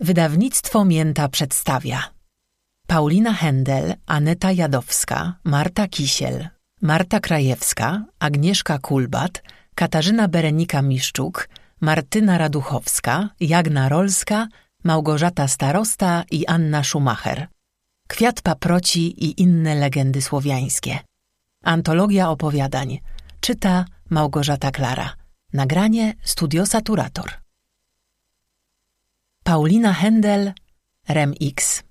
Wydawnictwo Mięta przedstawia Paulina Händel, Aneta Jadowska, Marta Kisiel, Marta Krajewska, Agnieszka Kulbat, Katarzyna Berenika Miszczuk, Martyna Raduchowska, Jagna Rolska, Małgorzata Starosta i Anna Schumacher. Kwiat paproci i inne legendy słowiańskie. Antologia opowiadań. Czyta Małgorzata Klara. Nagranie Studio Saturator. Paulina Händel, Rem X.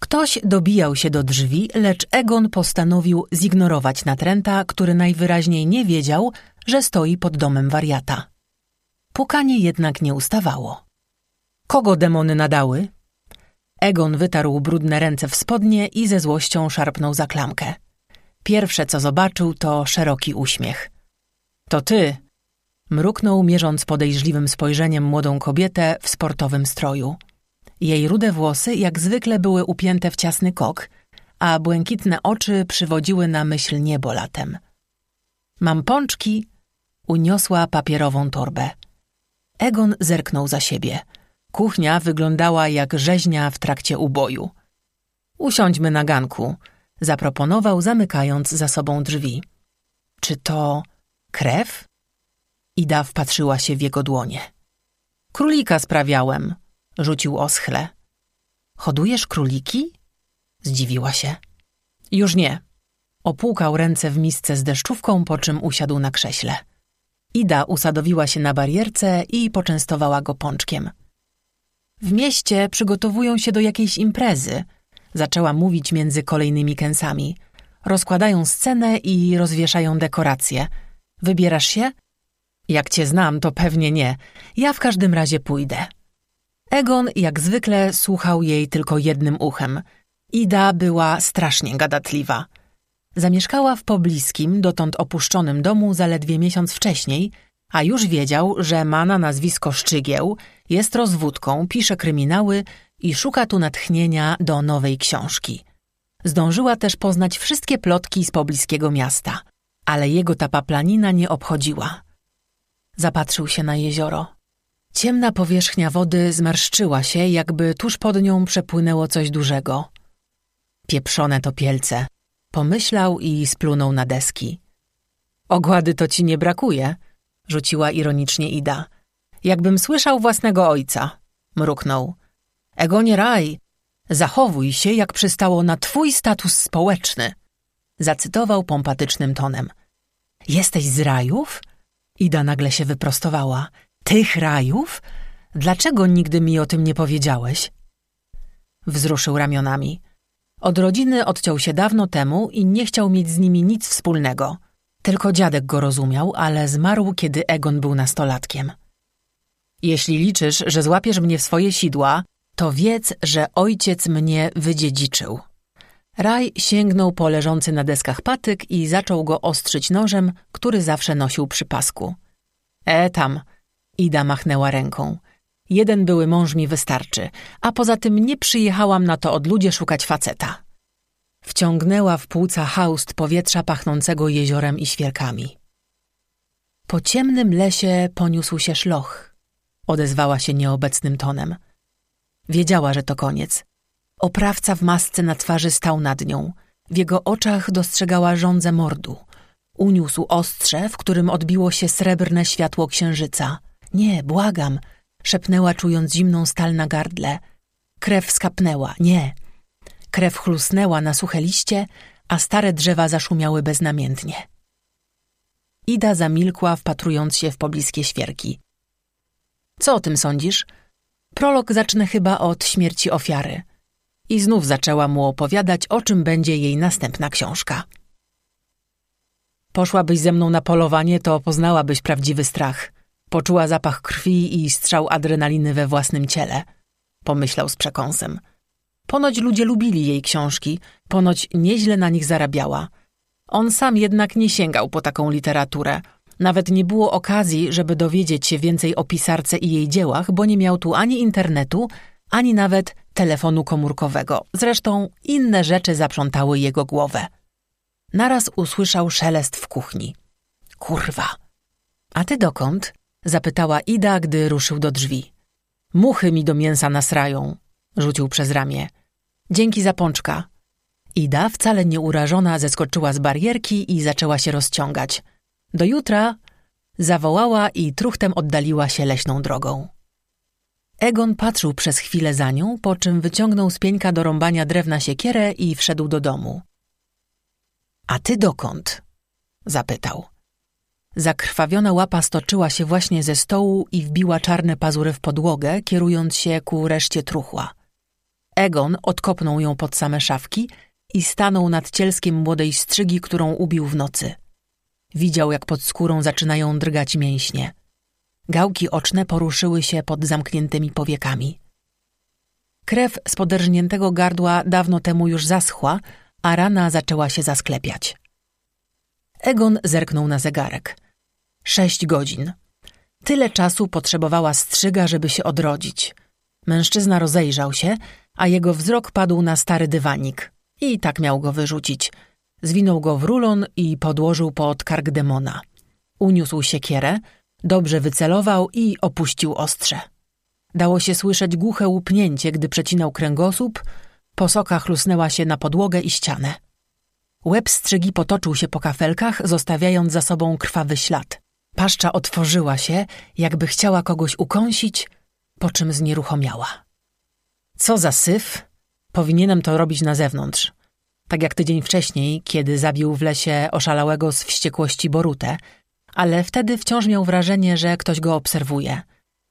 Ktoś dobijał się do drzwi, lecz Egon postanowił zignorować natręta, który najwyraźniej nie wiedział, że stoi pod domem wariata. Pukanie jednak nie ustawało. Kogo demony nadały? Egon wytarł brudne ręce w spodnie i ze złością szarpnął za klamkę. Pierwsze, co zobaczył, to szeroki uśmiech. To ty! Mruknął, mierząc podejrzliwym spojrzeniem młodą kobietę w sportowym stroju. Jej rude włosy jak zwykle były upięte w ciasny kok, a błękitne oczy przywodziły na myśl niebo latem. Mam pączki, uniosła papierową torbę. Egon zerknął za siebie. Kuchnia wyglądała jak rzeźnia w trakcie uboju. Usiądźmy na ganku, zaproponował, zamykając za sobą drzwi. Czy to krew? Ida wpatrzyła się w jego dłonie. Królika sprawiałem, rzucił oschle. Hodujesz króliki? Zdziwiła się. Już nie. Opłukał ręce w misce z deszczówką, po czym usiadł na krześle. Ida usadowiła się na barierce i poczęstowała go pączkiem. W mieście przygotowują się do jakiejś imprezy, zaczęła mówić między kolejnymi kęsami. Rozkładają scenę i rozwieszają dekoracje. Wybierasz się? Jak cię znam, to pewnie nie. Ja w każdym razie pójdę. Egon jak zwykle słuchał jej tylko jednym uchem. Ida była strasznie gadatliwa. Zamieszkała w pobliskim, dotąd opuszczonym domu zaledwie miesiąc wcześniej, a już wiedział, że ma na nazwisko Szczygieł, jest rozwódką, pisze kryminały i szuka tu natchnienia do nowej książki. Zdążyła też poznać wszystkie plotki z pobliskiego miasta, ale jego ta paplanina nie obchodziła. Zapatrzył się na jezioro. Ciemna powierzchnia wody zmarszczyła się, jakby tuż pod nią przepłynęło coś dużego. Pieprzone topielce. Pomyślał i splunął na deski. Ogłady to ci nie brakuje, rzuciła ironicznie Ida. Jakbym słyszał własnego ojca, mruknął. Egonie Raj, zachowuj się, jak przystało na twój status społeczny, zacytował pompatycznym tonem. Jesteś z rajów? Ida nagle się wyprostowała. Tych rajów? Dlaczego nigdy mi o tym nie powiedziałeś? Wzruszył ramionami. Od rodziny odciął się dawno temu i nie chciał mieć z nimi nic wspólnego. Tylko dziadek go rozumiał, ale zmarł, kiedy Egon był nastolatkiem. Jeśli liczysz, że złapiesz mnie w swoje sidła, to wiedz, że ojciec mnie wydziedziczył. Raj sięgnął po leżący na deskach patyk i zaczął go ostrzyć nożem, który zawsze nosił przy pasku. E tam, Ida machnęła ręką. Jeden były mąż mi wystarczy, a poza tym nie przyjechałam na to od ludzie szukać faceta. Wciągnęła w płuca haust powietrza pachnącego jeziorem i świerkami. Po ciemnym lesie poniósł się szloch. Odezwała się nieobecnym tonem. Wiedziała, że to koniec. Oprawca w masce na twarzy stał nad nią. W jego oczach dostrzegała żądzę mordu. Uniósł ostrze, w którym odbiło się srebrne światło księżyca. Nie, błagam, szepnęła, czując zimną stal na gardle. Krew skapnęła. Nie. Krew chlusnęła na suche liście, a stare drzewa zaszumiały beznamiętnie. Ida zamilkła, wpatrując się w pobliskie świerki. Co o tym sądzisz? Prolog zacznę chyba od śmierci ofiary. I znów zaczęła mu opowiadać, o czym będzie jej następna książka. Poszłabyś ze mną na polowanie, to poznałabyś prawdziwy strach. Poczuła zapach krwi i strzał adrenaliny we własnym ciele. Pomyślał z przekąsem. Ponoć ludzie lubili jej książki, ponoć nieźle na nich zarabiała. On sam jednak nie sięgał po taką literaturę. Nawet nie było okazji, żeby dowiedzieć się więcej o pisarce i jej dziełach, bo nie miał tu ani internetu, ani nawet telefonu komórkowego. Zresztą inne rzeczy zaprzątały jego głowę. Naraz usłyszał szelest w kuchni. Kurwa. A ty dokąd? Zapytała Ida, gdy ruszył do drzwi. Muchy mi do mięsa nasrają, rzucił przez ramię. Dzięki za pączka. Ida, wcale nie urażona, zeskoczyła z barierki i zaczęła się rozciągać. Do jutra zawołała i truchtem oddaliła się leśną drogą. Egon patrzył przez chwilę za nią, po czym wyciągnął z pieńka do rąbania drewna siekierę i wszedł do domu. A ty dokąd? zapytał. Zakrwawiona łapa stoczyła się właśnie ze stołu i wbiła czarne pazury w podłogę, kierując się ku reszcie truchła. Egon odkopnął ją pod same szafki i stanął nad cielskiem młodej strzygi, którą ubił w nocy. Widział, jak pod skórą zaczynają drgać mięśnie. Gałki oczne poruszyły się pod zamkniętymi powiekami. Krew z poderżniętego gardła dawno temu już zaschła, a rana zaczęła się zasklepiać. Egon zerknął na zegarek. Sześć godzin. Tyle czasu potrzebowała strzyga, żeby się odrodzić. Mężczyzna rozejrzał się, a jego wzrok padł na stary dywanik. I tak miał go wyrzucić. Zwinął go w rulon i podłożył pod kark demona. Uniósł siekierę, dobrze wycelował i opuścił ostrze. Dało się słyszeć głuche łupnięcie, gdy przecinał kręgosłup, posoka chlusnęła się na podłogę i ścianę. Łeb strzygi potoczył się po kafelkach, zostawiając za sobą krwawy ślad. Paszcza otworzyła się, jakby chciała kogoś ukąsić, po czym znieruchomiała. Co za syf? Powinienem to robić na zewnątrz. Tak jak tydzień wcześniej, kiedy zabił w lesie oszalałego z wściekłości Borutę, ale wtedy wciąż miał wrażenie, że ktoś go obserwuje.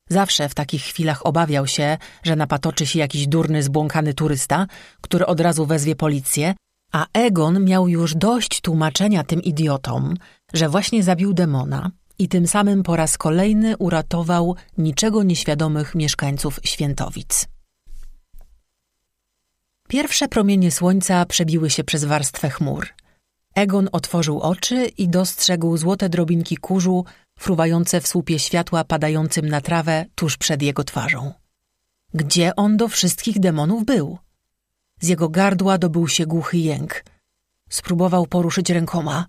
Zawsze w takich chwilach obawiał się, że napatoczy się jakiś durny, zbłąkany turysta, który od razu wezwie policję, a Egon miał już dość tłumaczenia tym idiotom, że właśnie zabił demona i tym samym po raz kolejny uratował niczego nieświadomych mieszkańców Świętowic. Pierwsze promienie słońca przebiły się przez warstwę chmur. Egon otworzył oczy i dostrzegł złote drobinki kurzu fruwające w słupie światła padającym na trawę tuż przed jego twarzą. Gdzie on do wszystkich demonów był? Z jego gardła dobył się głuchy jęk. Spróbował poruszyć rękoma.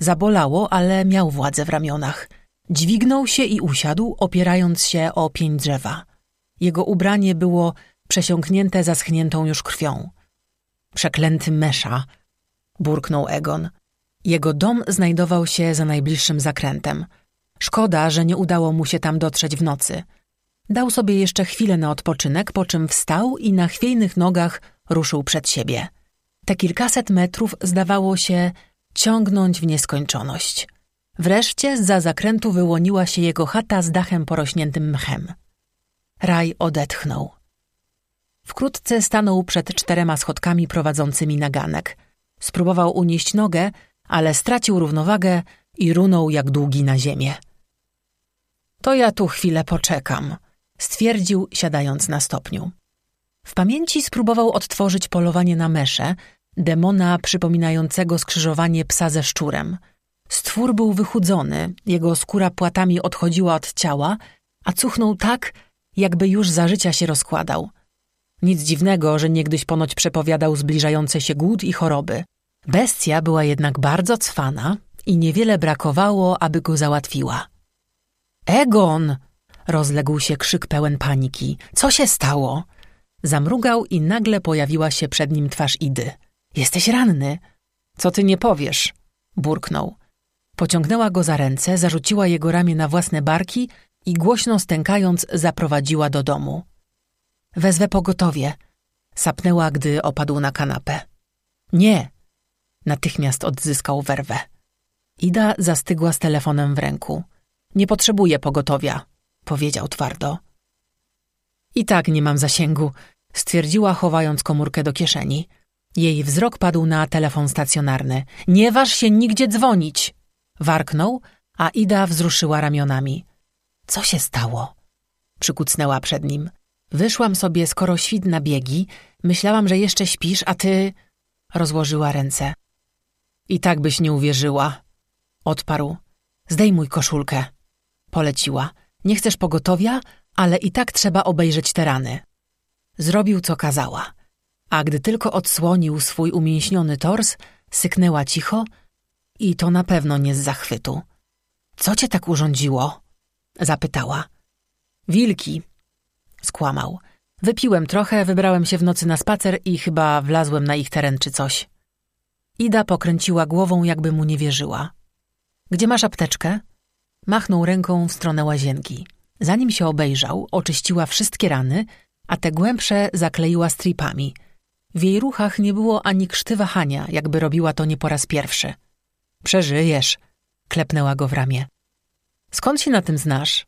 Zabolało, ale miał władzę w ramionach. Dźwignął się i usiadł, opierając się o pień drzewa. Jego ubranie było przesiąknięte zaschniętą już krwią. Przeklęty mesza, burknął Egon. Jego dom znajdował się za najbliższym zakrętem. Szkoda, że nie udało mu się tam dotrzeć w nocy. Dał sobie jeszcze chwilę na odpoczynek, po czym wstał i na chwiejnych nogach ruszył przed siebie. Te kilkaset metrów zdawało się ciągnąć w nieskończoność. Wreszcie za zakrętu wyłoniła się jego chata z dachem porośniętym mchem. Raj odetchnął. Wkrótce stanął przed czterema schodkami prowadzącymi na ganek. Spróbował unieść nogę, ale stracił równowagę i runął jak długi na ziemię. To ja tu chwilę poczekam, stwierdził, siadając na stopniu. W pamięci spróbował odtworzyć polowanie na meszę, demona przypominającego skrzyżowanie psa ze szczurem. Stwór był wychudzony, jego skóra płatami odchodziła od ciała, a cuchnął tak, jakby już za życia się rozkładał. Nic dziwnego, że niegdyś ponoć przepowiadał zbliżające się głód i choroby. Bestia była jednak bardzo cwana i niewiele brakowało, aby go załatwiła. Egon! rozległ się krzyk pełen paniki. Co się stało? Zamrugał i nagle pojawiła się przed nim twarz Idy. Jesteś ranny. Co ty nie powiesz? burknął. Pociągnęła go za ręce, zarzuciła jego ramię na własne barki i głośno stękając zaprowadziła do domu. Wezwę pogotowie, sapnęła, gdy opadł na kanapę. Nie! Natychmiast odzyskał werwę. Ida zastygła z telefonem w ręku. Nie potrzebuję pogotowia, powiedział twardo. I tak nie mam zasięgu, stwierdziła, chowając komórkę do kieszeni. Jej wzrok padł na telefon stacjonarny. Nie waż się nigdzie dzwonić! Warknął, a Ida wzruszyła ramionami. Co się stało? Przykucnęła przed nim. Wyszłam sobie skoro świt na biegi, myślałam, że jeszcze śpisz, a ty... Rozłożyła ręce. I tak byś nie uwierzyła. Odparł. Zdejmuj koszulkę. Poleciła. Nie chcesz pogotowia, ale i tak trzeba obejrzeć te rany. Zrobił, co kazała. A gdy tylko odsłonił swój umięśniony tors, syknęła cicho i to na pewno nie z zachwytu. Co cię tak urządziło? Zapytała. Wilki, Skłamał. Wypiłem trochę, wybrałem się w nocy na spacer i chyba wlazłem na ich teren czy coś. Ida pokręciła głową, jakby mu nie wierzyła. Gdzie masz apteczkę? Machnął ręką w stronę łazienki. Zanim się obejrzał, oczyściła wszystkie rany, a te głębsze zakleiła stripami. W jej ruchach nie było ani krzty wahania, jakby robiła to nie po raz pierwszy. Przeżyjesz, klepnęła go w ramię. Skąd się na tym znasz?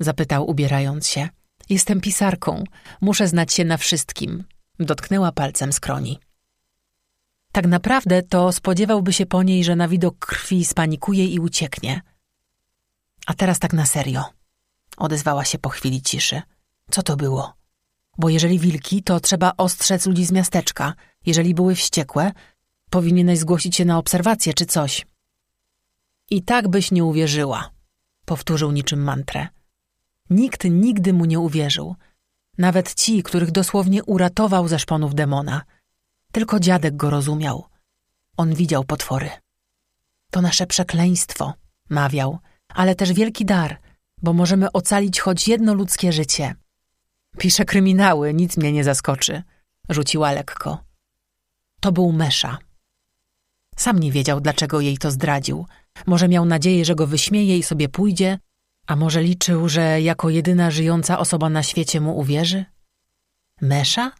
zapytał, ubierając się. Jestem pisarką, muszę znać się na wszystkim. Dotknęła palcem skroni. Tak naprawdę to spodziewałby się po niej, że na widok krwi spanikuje i ucieknie. A teraz tak na serio. Odezwała się po chwili ciszy. Co to było? Bo jeżeli wilki, to trzeba ostrzec ludzi z miasteczka. Jeżeli były wściekłe, powinieneś zgłosić się na obserwację czy coś. I tak byś nie uwierzyła, powtórzył niczym mantrę. Nikt nigdy mu nie uwierzył. Nawet ci, których dosłownie uratował ze szponów demona. Tylko dziadek go rozumiał. On widział potwory. To nasze przekleństwo, mawiał, ale też wielki dar, bo możemy ocalić choć jedno ludzkie życie. Piszę kryminały, nic mnie nie zaskoczy, rzuciła lekko. To był Mesza. Sam nie wiedział, dlaczego jej to zdradził. Może miał nadzieję, że go wyśmieje i sobie pójdzie, a może liczył, że jako jedyna żyjąca osoba na świecie mu uwierzy? Mesza?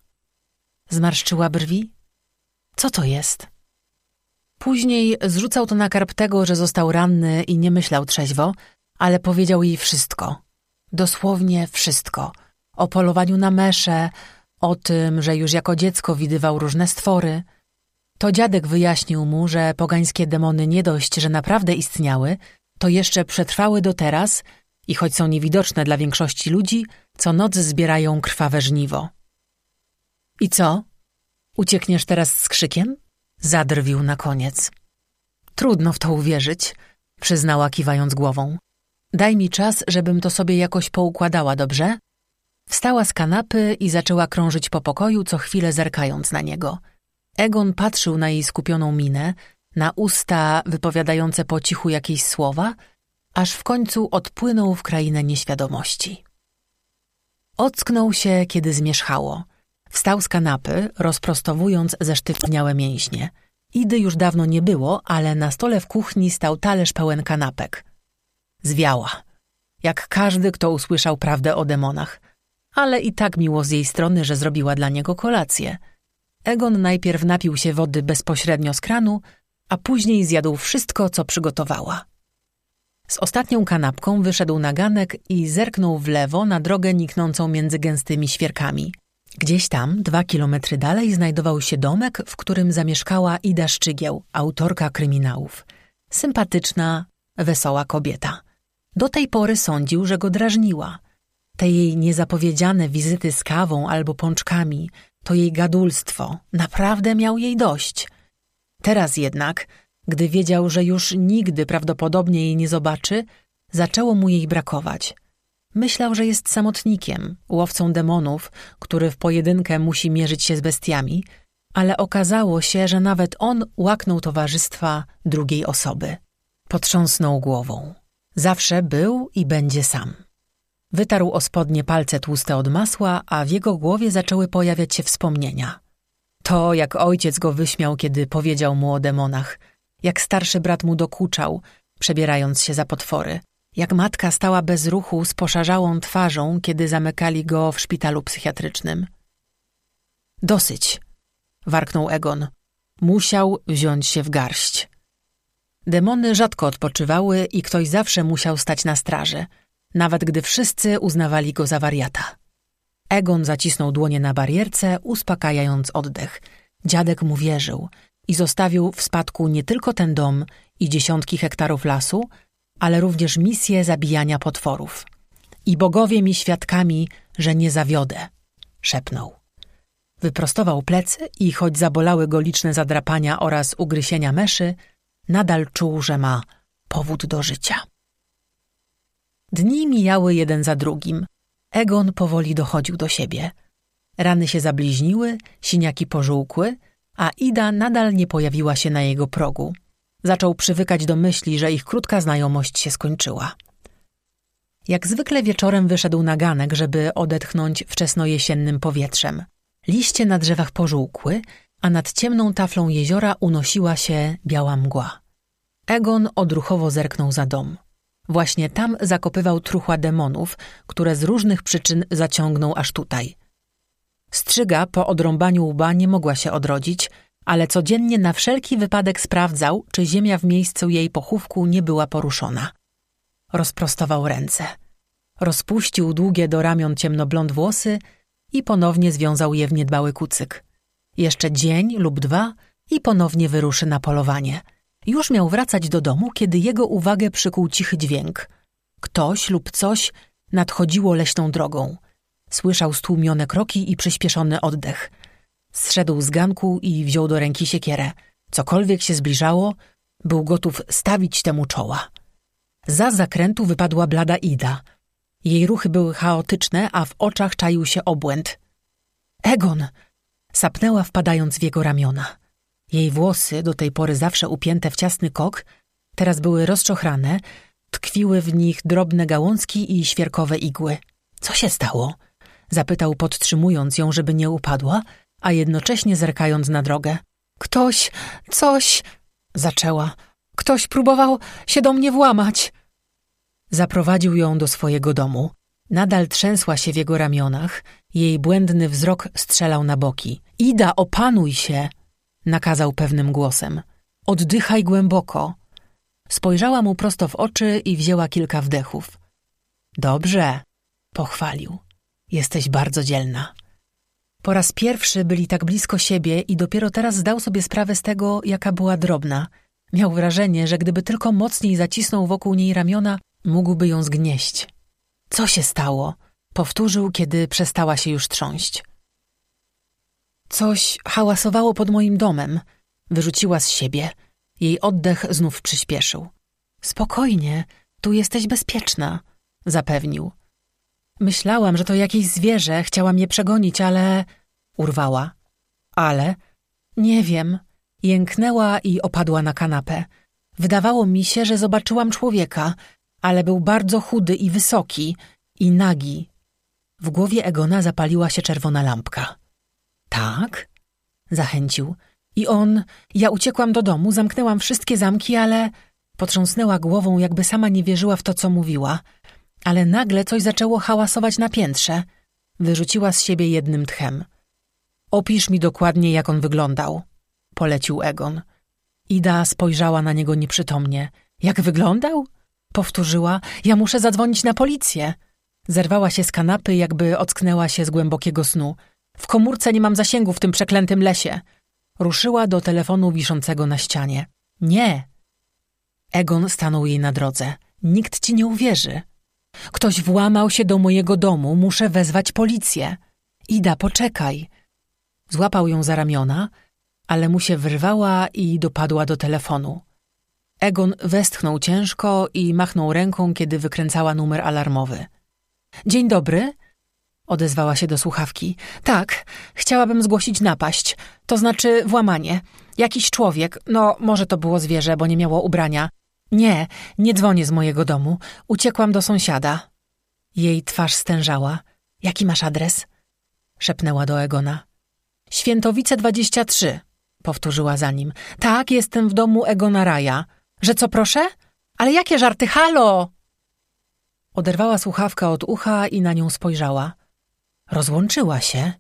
Zmarszczyła brwi. Co to jest? Później zrzucał to na karp tego, że został ranny i nie myślał trzeźwo, ale powiedział jej wszystko. Dosłownie wszystko. O polowaniu na mesze, o tym, że już jako dziecko widywał różne stwory. To dziadek wyjaśnił mu, że pogańskie demony nie dość, że naprawdę istniały, to jeszcze przetrwały do teraz i choć są niewidoczne dla większości ludzi, co noc zbierają krwawe żniwo. I co? Uciekniesz teraz z krzykiem? Zadrwił na koniec. Trudno w to uwierzyć, przyznała kiwając głową. Daj mi czas, żebym to sobie jakoś poukładała, dobrze? Wstała z kanapy i zaczęła krążyć po pokoju, co chwilę zerkając na niego. Egon patrzył na jej skupioną minę, na usta wypowiadające po cichu jakieś słowa, aż w końcu odpłynął w krainę nieświadomości. Ocknął się, kiedy zmierzchało. Wstał z kanapy, rozprostowując zesztywniałe mięśnie. Idy już dawno nie było, ale na stole w kuchni stał talerz pełen kanapek. Zwiała. Jak każdy, kto usłyszał prawdę o demonach. Ale i tak miło z jej strony, że zrobiła dla niego kolację. Egon najpierw napił się wody bezpośrednio z kranu, a później zjadł wszystko, co przygotowała. Z ostatnią kanapką wyszedł na ganek i zerknął w lewo na drogę niknącą między gęstymi świerkami. Gdzieś tam, dwa kilometry dalej, znajdował się domek, w którym zamieszkała Ida Szczygieł, autorka kryminałów. Sympatyczna, wesoła kobieta. Do tej pory sądził, że go drażniła. Te jej niezapowiedziane wizyty z kawą albo pączkami, to jej gadulstwo, naprawdę miał jej dość. Teraz jednak, gdy wiedział, że już nigdy prawdopodobnie jej nie zobaczy, zaczęło mu jej brakować. Myślał, że jest samotnikiem, łowcą demonów, który w pojedynkę musi mierzyć się z bestiami, ale okazało się, że nawet on łaknął towarzystwa drugiej osoby. Potrząsnął głową. Zawsze był i będzie sam. Wytarł o spodnie palce tłuste od masła, a w jego głowie zaczęły pojawiać się wspomnienia. To, jak ojciec go wyśmiał, kiedy powiedział mu o demonach, jak starszy brat mu dokuczał, przebierając się za potwory, jak matka stała bez ruchu z poszarzałą twarzą, kiedy zamykali go w szpitalu psychiatrycznym. Dosyć, warknął Egon. Musiał wziąć się w garść. Demony rzadko odpoczywały i ktoś zawsze musiał stać na straży, nawet gdy wszyscy uznawali go za wariata. Egon zacisnął dłonie na barierce, uspokajając oddech. Dziadek mu wierzył i zostawił w spadku nie tylko ten dom i dziesiątki hektarów lasu, ale również misję zabijania potworów. I bogowie mi świadkami, że nie zawiodę, szepnął. Wyprostował plecy i choć zabolały go liczne zadrapania oraz ugryzienia meszy, nadal czuł, że ma powód do życia. Dni mijały jeden za drugim. Egon powoli dochodził do siebie. Rany się zabliźniły, siniaki pożółkły, a Ida nadal nie pojawiła się na jego progu. Zaczął przywykać do myśli, że ich krótka znajomość się skończyła. Jak zwykle wieczorem wyszedł na ganek, żeby odetchnąć wczesnojesiennym powietrzem. Liście na drzewach pożółkły, a nad ciemną taflą jeziora unosiła się biała mgła. Egon odruchowo zerknął za dom. Właśnie tam zakopywał truchła demonów, które z różnych przyczyn zaciągnął aż tutaj. Strzyga po odrąbaniu łba nie mogła się odrodzić, ale codziennie na wszelki wypadek sprawdzał, czy ziemia w miejscu jej pochówku nie była poruszona. Rozprostował ręce. Rozpuścił długie do ramion ciemnoblond włosy i ponownie związał je w niedbały kucyk. Jeszcze dzień lub dwa i ponownie wyruszy na polowanie. Już miał wracać do domu, kiedy jego uwagę przykuł cichy dźwięk. Ktoś lub coś nadchodziło leśną drogą. Słyszał stłumione kroki i przyspieszony oddech. Zszedł z ganku i wziął do ręki siekierę. Cokolwiek się zbliżało, był gotów stawić temu czoła. Za zakrętu wypadła blada Ida. Jej ruchy były chaotyczne, a w oczach czaił się obłęd. Egon! Sapnęła wpadając w jego ramiona. Jej włosy, do tej pory zawsze upięte w ciasny kok, teraz były rozczochrane, tkwiły w nich drobne gałązki i świerkowe igły. Co się stało? Zapytał, podtrzymując ją, żeby nie upadła, a jednocześnie zerkając na drogę. Ktoś, coś, zaczęła. Ktoś próbował się do mnie włamać. Zaprowadził ją do swojego domu. Nadal trzęsła się w jego ramionach, jej błędny wzrok strzelał na boki. Ida, opanuj się! Nakazał pewnym głosem. Oddychaj głęboko. Spojrzała mu prosto w oczy i wzięła kilka wdechów. Dobrze, pochwalił. Jesteś bardzo dzielna. Po raz pierwszy byli tak blisko siebie i dopiero teraz zdał sobie sprawę z tego, jaka była drobna. Miał wrażenie, że gdyby tylko mocniej zacisnął wokół niej ramiona, mógłby ją zgnieść. Co się stało? Powtórzył, kiedy przestała się już trząść. Coś hałasowało pod moim domem. Wyrzuciła z siebie. Jej oddech znów przyspieszył. Spokojnie, tu jesteś bezpieczna, zapewnił. Myślałam, że to jakieś zwierzę, chciała mnie przegonić, ale... Urwała. Ale? Nie wiem. Jęknęła i opadła na kanapę. Wydawało mi się, że zobaczyłam człowieka, ale był bardzo chudy i wysoki i nagi. W głowie Egona zapaliła się czerwona lampka. Tak? Zachęcił. I on... Ja uciekłam do domu, zamknęłam wszystkie zamki, ale... Potrząsnęła głową, jakby sama nie wierzyła w to, co mówiła. Ale nagle coś zaczęło hałasować na piętrze. Wyrzuciła z siebie jednym tchem. Opisz mi dokładnie, jak on wyglądał. Polecił Egon. Ida spojrzała na niego nieprzytomnie. Jak wyglądał? Powtórzyła. Ja muszę zadzwonić na policję. Zerwała się z kanapy, jakby ocknęła się z głębokiego snu. W komórce nie mam zasięgu w tym przeklętym lesie. Ruszyła do telefonu wiszącego na ścianie. Nie. Egon stanął jej na drodze. Nikt ci nie uwierzy. Ktoś włamał się do mojego domu, muszę wezwać policję. Ida, poczekaj. Złapał ją za ramiona, ale mu się wyrwała i dopadła do telefonu. Egon westchnął ciężko i machnął ręką, kiedy wykręcała numer alarmowy. Dzień dobry, Odezwała się do słuchawki. Tak, chciałabym zgłosić napaść. To znaczy włamanie. Jakiś człowiek, no może to było zwierzę, bo nie miało ubrania. Nie, nie dzwonię z mojego domu. Uciekłam do sąsiada. Jej twarz stężała. Jaki masz adres? Szepnęła do Egona. Świętowice 23, powtórzyła za nim. Tak, jestem w domu Egona Raja. Że co proszę? Ale jakie żarty, halo! Oderwała słuchawkę od ucha i na nią spojrzała. Rozłączyła się,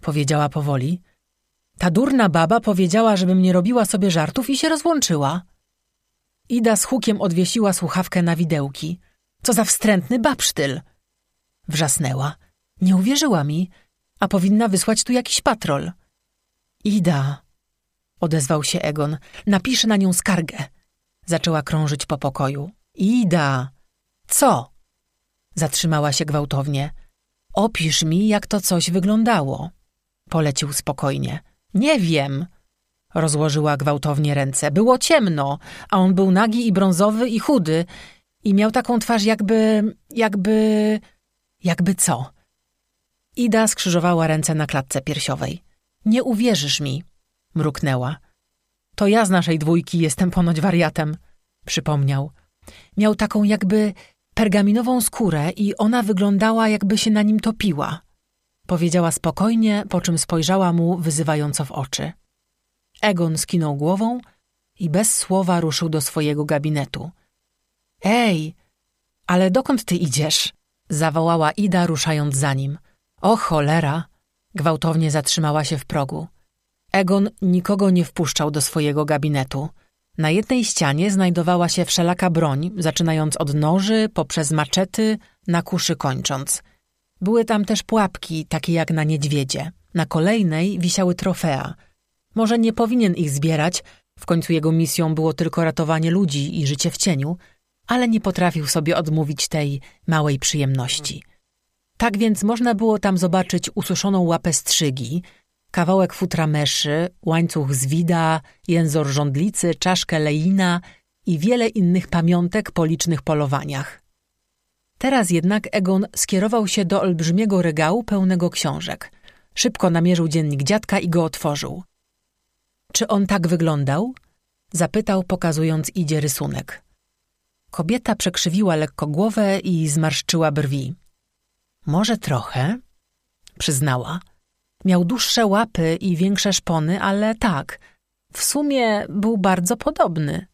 powiedziała powoli. Ta durna baba powiedziała, żebym nie robiła sobie żartów i się rozłączyła. Ida z hukiem odwiesiła słuchawkę na widełki. Co za wstrętny babsztyl! Wrzasnęła. Nie uwierzyła mi, a powinna wysłać tu jakiś patrol. Ida, odezwał się Egon, napiszę na nią skargę. Zaczęła krążyć po pokoju. Ida! Co? Zatrzymała się gwałtownie. Opisz mi, jak to coś wyglądało. Polecił spokojnie. Nie wiem. Rozłożyła gwałtownie ręce. Było ciemno, a on był nagi i brązowy i chudy. I miał taką twarz jakby... jakby... jakby co? Ida skrzyżowała ręce na klatce piersiowej. Nie uwierzysz mi, mruknęła. To ja z naszej dwójki jestem ponoć wariatem, przypomniał. Miał taką jakby pergaminową skórę i ona wyglądała, jakby się na nim topiła. Powiedziała spokojnie, po czym spojrzała mu wyzywająco w oczy. Egon skinął głową i bez słowa ruszył do swojego gabinetu. Ej, ale dokąd ty idziesz? zawołała Ida, ruszając za nim. O cholera! Gwałtownie zatrzymała się w progu. Egon nikogo nie wpuszczał do swojego gabinetu. Na jednej ścianie znajdowała się wszelaka broń, zaczynając od noży, poprzez maczety, na kuszy kończąc. Były tam też pułapki, takie jak na niedźwiedzie. Na kolejnej wisiały trofea. Może nie powinien ich zbierać, w końcu jego misją było tylko ratowanie ludzi i życie w cieniu, ale nie potrafił sobie odmówić tej małej przyjemności. Tak więc można było tam zobaczyć ususzoną łapę strzygi, kawałek futra meszy, łańcuch z wida, jęzor żądlicy, czaszkę lejina i wiele innych pamiątek po licznych polowaniach. Teraz jednak Egon skierował się do olbrzymiego regału pełnego książek. Szybko namierzył dziennik dziadka i go otworzył. Czy on tak wyglądał? Zapytał, pokazując idzie rysunek. Kobieta przekrzywiła lekko głowę i zmarszczyła brwi. Może trochę, przyznała. Miał dłuższe łapy i większe szpony, ale tak, w sumie był bardzo podobny.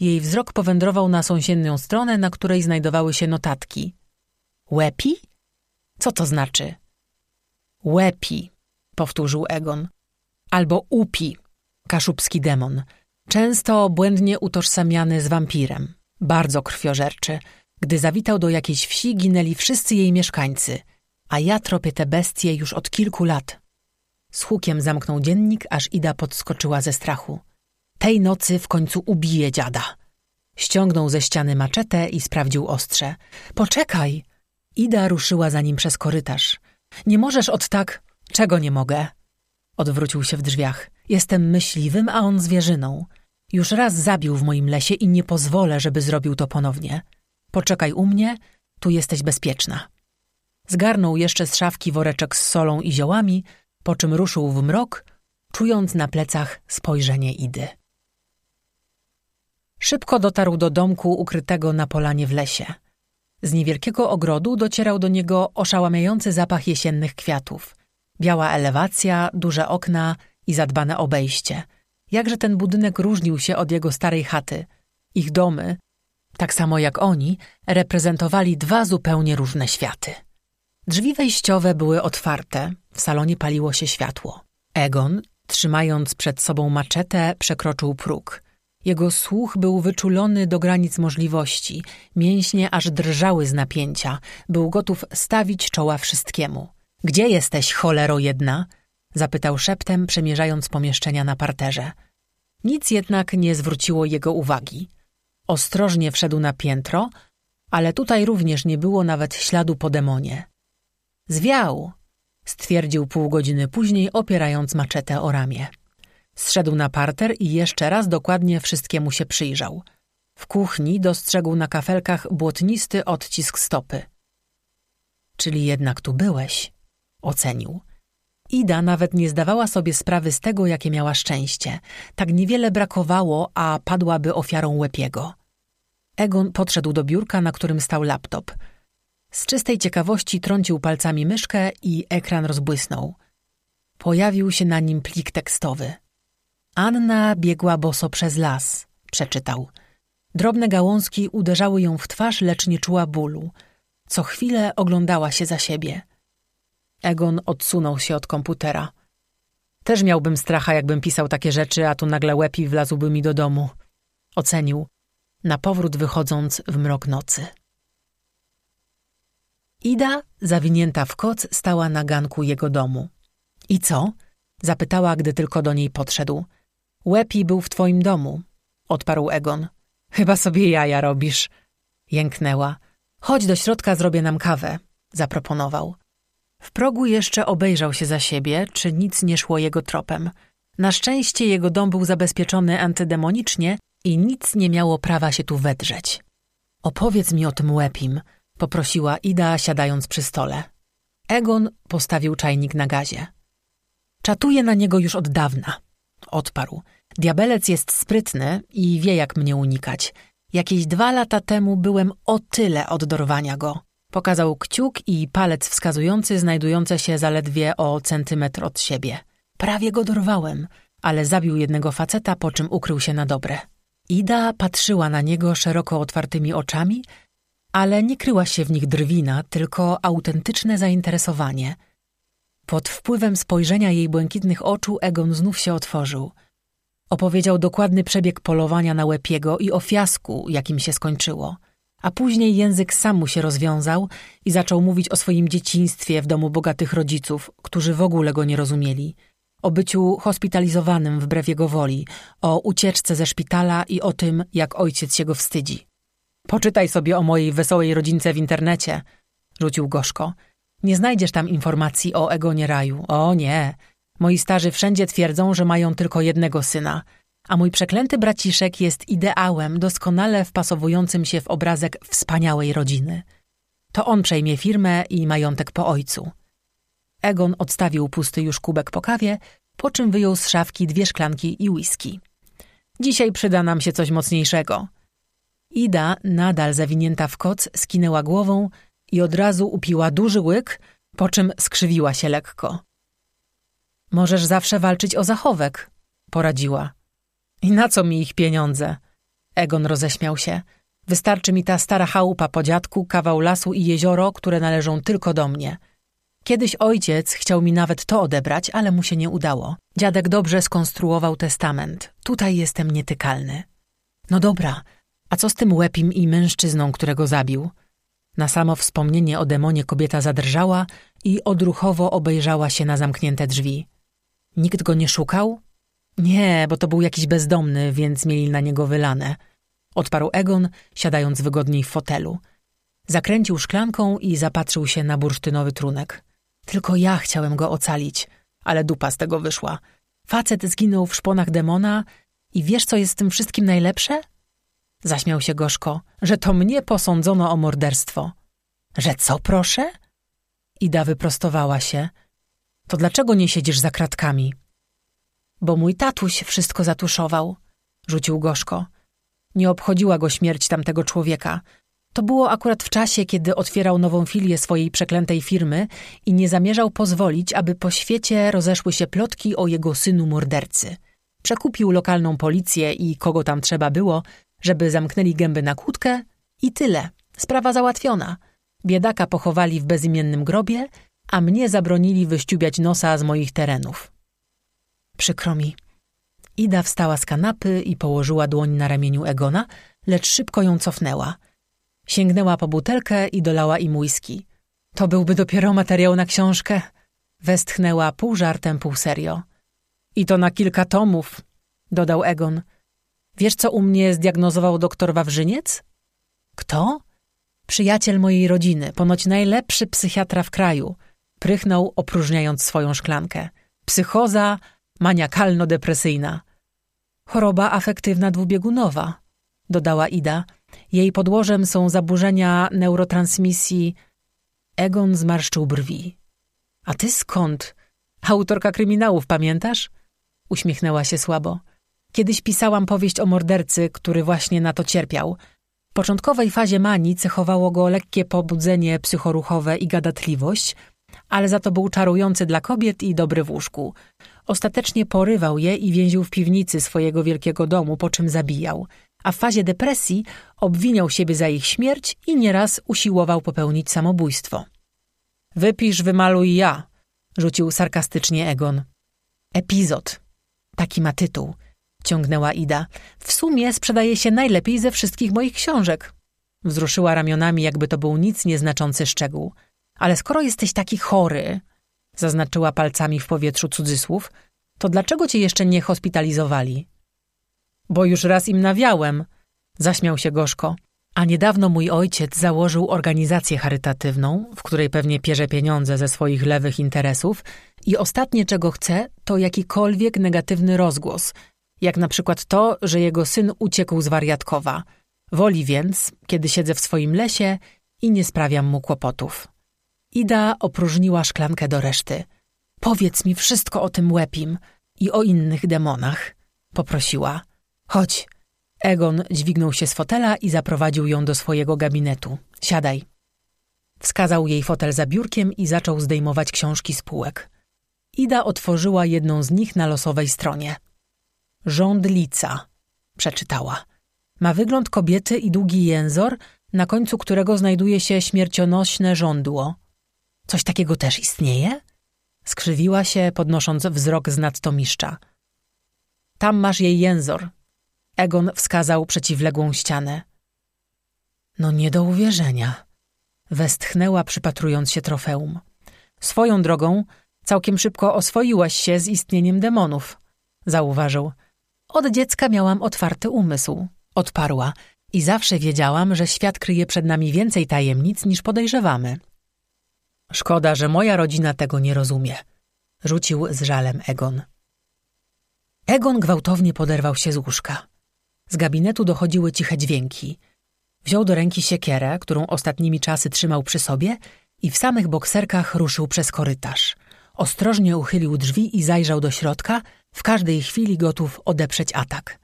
Jej wzrok powędrował na sąsiednią stronę, na której znajdowały się notatki. Łepi? Co to znaczy? Łepi, powtórzył Egon. Albo upi, kaszubski demon, często błędnie utożsamiany z wampirem. Bardzo krwiożerczy. Gdy zawitał do jakiejś wsi, ginęli wszyscy jej mieszkańcy, a ja tropię te bestie już od kilku lat. Z hukiem zamknął dziennik, aż Ida podskoczyła ze strachu. Tej nocy w końcu ubije dziada. Ściągnął ze ściany maczetę i sprawdził ostrze. Poczekaj! Ida ruszyła za nim przez korytarz. Nie możesz od tak... Czego nie mogę? Odwrócił się w drzwiach. Jestem myśliwym, a on zwierzyną. Już raz zabił w moim lesie i nie pozwolę, żeby zrobił to ponownie. Poczekaj u mnie, tu jesteś bezpieczna. Zgarnął jeszcze z szafki woreczek z solą i ziołami, po czym ruszył w mrok, czując na plecach spojrzenie Idy. Szybko dotarł do domku ukrytego na polanie w lesie. Z niewielkiego ogrodu docierał do niego oszałamiający zapach jesiennych kwiatów. Biała elewacja, duże okna i zadbane obejście. Jakże ten budynek różnił się od jego starej chaty. Ich domy, tak samo jak oni, reprezentowali dwa zupełnie różne światy. Drzwi wejściowe były otwarte, w salonie paliło się światło. Egon, trzymając przed sobą maczetę, przekroczył próg. Jego słuch był wyczulony do granic możliwości, mięśnie aż drżały z napięcia, był gotów stawić czoła wszystkiemu. – Gdzie jesteś, cholero jedna? – zapytał szeptem, przemierzając pomieszczenia na parterze. Nic jednak nie zwróciło jego uwagi. Ostrożnie wszedł na piętro, ale tutaj również nie było nawet śladu po demonie. Zwiał, stwierdził pół godziny później, opierając maczetę o ramię. Zszedł na parter i jeszcze raz dokładnie wszystkiemu się przyjrzał. W kuchni dostrzegł na kafelkach błotnisty odcisk stopy. Czyli jednak tu byłeś, ocenił. Ida nawet nie zdawała sobie sprawy z tego, jakie miała szczęście. Tak niewiele brakowało, a padłaby ofiarą Łepiego. Egon podszedł do biurka, na którym stał laptop. Z czystej ciekawości trącił palcami myszkę i ekran rozbłysnął. Pojawił się na nim plik tekstowy. Anna biegła boso przez las, przeczytał. Drobne gałązki uderzały ją w twarz, lecz nie czuła bólu. Co chwilę oglądała się za siebie. Egon odsunął się od komputera. Też miałbym stracha, jakbym pisał takie rzeczy, a tu nagle łepi wlazłby mi do domu. Ocenił, na powrót wychodząc w mrok nocy. Ida, zawinięta w koc, stała na ganku jego domu. I co? Zapytała, gdy tylko do niej podszedł. Łepi był w twoim domu, odparł Egon. Chyba sobie jaja robisz. Jęknęła. Chodź do środka, zrobię nam kawę, zaproponował. W progu jeszcze obejrzał się za siebie, czy nic nie szło jego tropem. Na szczęście jego dom był zabezpieczony antydemonicznie i nic nie miało prawa się tu wedrzeć. Opowiedz mi o tym łepim, poprosiła Ida, siadając przy stole. Egon postawił czajnik na gazie. Czatuję na niego już od dawna, odparł. Diabelec jest sprytny i wie, jak mnie unikać. Jakieś dwa lata temu byłem o tyle od dorwania go. Pokazał kciuk i palec wskazujący znajdujące się zaledwie o centymetr od siebie. Prawie go dorwałem, ale zabił jednego faceta, po czym ukrył się na dobre. Ida patrzyła na niego szeroko otwartymi oczami, ale nie kryła się w nich drwina, tylko autentyczne zainteresowanie. Pod wpływem spojrzenia jej błękitnych oczu Egon znów się otworzył. Opowiedział dokładny przebieg polowania na Łepiego i o fiasku, jakim się skończyło. A później język sam mu się rozwiązał i zaczął mówić o swoim dzieciństwie w domu bogatych rodziców, którzy w ogóle go nie rozumieli – o byciu hospitalizowanym wbrew jego woli, o ucieczce ze szpitala i o tym, jak ojciec się go wstydzi. Poczytaj sobie o mojej wesołej rodzince w internecie, rzucił gorzko. Nie znajdziesz tam informacji o Egonie Raju. O nie. Moi starzy wszędzie twierdzą, że mają tylko jednego syna, a mój przeklęty braciszek jest ideałem doskonale wpasowującym się w obrazek wspaniałej rodziny. To on przejmie firmę i majątek po ojcu. Egon odstawił pusty już kubek po kawie, po czym wyjął z szafki dwie szklanki i whisky. Dzisiaj przyda nam się coś mocniejszego. Ida, nadal zawinięta w koc, skinęła głową i od razu upiła duży łyk, po czym skrzywiła się lekko. Możesz zawsze walczyć o zachowek, poradziła. I na co mi ich pieniądze? Egon roześmiał się. Wystarczy mi ta stara chałupa po dziadku, kawał lasu i jezioro, które należą tylko do mnie – Kiedyś ojciec chciał mi nawet to odebrać, ale mu się nie udało. Dziadek dobrze skonstruował testament. Tutaj jestem nietykalny. No dobra, a co z tym łepim i mężczyzną, którego zabił? Na samo wspomnienie o demonie kobieta zadrżała i odruchowo obejrzała się na zamknięte drzwi. Nikt go nie szukał? Nie, bo to był jakiś bezdomny, więc mieli na niego wylane. Odparł Egon, siadając wygodniej w fotelu. Zakręcił szklanką i zapatrzył się na bursztynowy trunek. Tylko ja chciałem go ocalić, ale dupa z tego wyszła. Facet zginął w szponach demona i wiesz, co jest z tym wszystkim najlepsze? Zaśmiał się gorzko, że to mnie posądzono o morderstwo. Że co, proszę? Ida wyprostowała się. To dlaczego nie siedzisz za kratkami? Bo mój tatuś wszystko zatuszował, rzucił gorzko. Nie obchodziła go śmierć tamtego człowieka. To było akurat w czasie, kiedy otwierał nową filię swojej przeklętej firmy i nie zamierzał pozwolić, aby po świecie rozeszły się plotki o jego synu mordercy. Przekupił lokalną policję i kogo tam trzeba było, żeby zamknęli gęby na kłódkę i tyle. Sprawa załatwiona. Biedaka pochowali w bezimiennym grobie, a mnie zabronili wyściubiać nosa z moich terenów. Przykro mi. Ida wstała z kanapy i położyła dłoń na ramieniu Egona, lecz szybko ją cofnęła – Sięgnęła po butelkę i dolała im whisky. To byłby dopiero materiał na książkę. Westchnęła pół żartem, pół serio. I to na kilka tomów, dodał Egon. Wiesz, co u mnie zdiagnozował doktor Wawrzyniec? Kto? Przyjaciel mojej rodziny, ponoć najlepszy psychiatra w kraju. Prychnął, opróżniając swoją szklankę. Psychoza maniakalno-depresyjna. Choroba afektywna dwubiegunowa, dodała Ida jej podłożem są zaburzenia neurotransmisji. Egon zmarszczył brwi. A ty skąd? Autorka kryminałów, pamiętasz? Uśmiechnęła się słabo. Kiedyś pisałam powieść o mordercy, który właśnie na to cierpiał. W początkowej fazie manii cechowało go lekkie pobudzenie psychoruchowe i gadatliwość, ale za to był czarujący dla kobiet i dobry w łóżku. Ostatecznie porywał je i więził w piwnicy swojego wielkiego domu, po czym zabijał – a w fazie depresji obwiniał siebie za ich śmierć i nieraz usiłował popełnić samobójstwo. Wypisz, wymaluj ja, rzucił sarkastycznie Egon. Epizod. Taki ma tytuł, ciągnęła Ida. W sumie sprzedaje się najlepiej ze wszystkich moich książek. Wzruszyła ramionami, jakby to był nic nieznaczący szczegół. Ale skoro jesteś taki chory, zaznaczyła palcami w powietrzu cudzysłów, to dlaczego cię jeszcze nie hospitalizowali? bo już raz im nawiałem, zaśmiał się gorzko. A niedawno mój ojciec założył organizację charytatywną, w której pewnie pierze pieniądze ze swoich lewych interesów i ostatnie czego chce, to jakikolwiek negatywny rozgłos, jak na przykład to, że jego syn uciekł z wariatkowa. Woli więc, kiedy siedzę w swoim lesie i nie sprawiam mu kłopotów. Ida opróżniła szklankę do reszty. Powiedz mi wszystko o tym łepim i o innych demonach, poprosiła. Chodź, Egon dźwignął się z fotela i zaprowadził ją do swojego gabinetu. Siadaj. Wskazał jej fotel za biurkiem i zaczął zdejmować książki z półek. Ida otworzyła jedną z nich na losowej stronie. Żądlica, przeczytała. Ma wygląd kobiety i długi jęzor, na końcu którego znajduje się śmiercionośne żądło. Coś takiego też istnieje? Skrzywiła się, podnosząc wzrok z nadtomiszcza. Tam masz jej jęzor. Egon wskazał przeciwległą ścianę. No nie do uwierzenia. Westchnęła, przypatrując się trofeum. Swoją drogą, całkiem szybko oswoiłaś się z istnieniem demonów, zauważył. Od dziecka miałam otwarty umysł, odparła, i zawsze wiedziałam, że świat kryje przed nami więcej tajemnic niż podejrzewamy. Szkoda, że moja rodzina tego nie rozumie, rzucił z żalem Egon. Egon gwałtownie poderwał się z łóżka. Z gabinetu dochodziły ciche dźwięki. Wziął do ręki siekierę, którą ostatnimi czasy trzymał przy sobie i w samych bokserkach ruszył przez korytarz. Ostrożnie uchylił drzwi i zajrzał do środka, w każdej chwili gotów odeprzeć atak.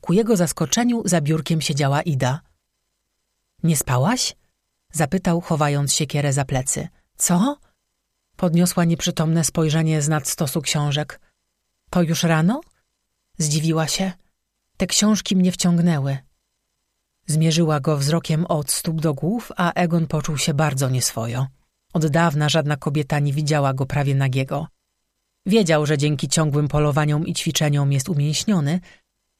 Ku jego zaskoczeniu za biurkiem siedziała Ida. Nie spałaś? Zapytał, chowając siekierę za plecy. Co? Podniosła nieprzytomne spojrzenie z nad stosu książek. To już rano? Zdziwiła się. Te książki mnie wciągnęły. Zmierzyła go wzrokiem od stóp do głów, a Egon poczuł się bardzo nieswojo. Od dawna żadna kobieta nie widziała go prawie nagiego. Wiedział, że dzięki ciągłym polowaniom i ćwiczeniom jest umięśniony,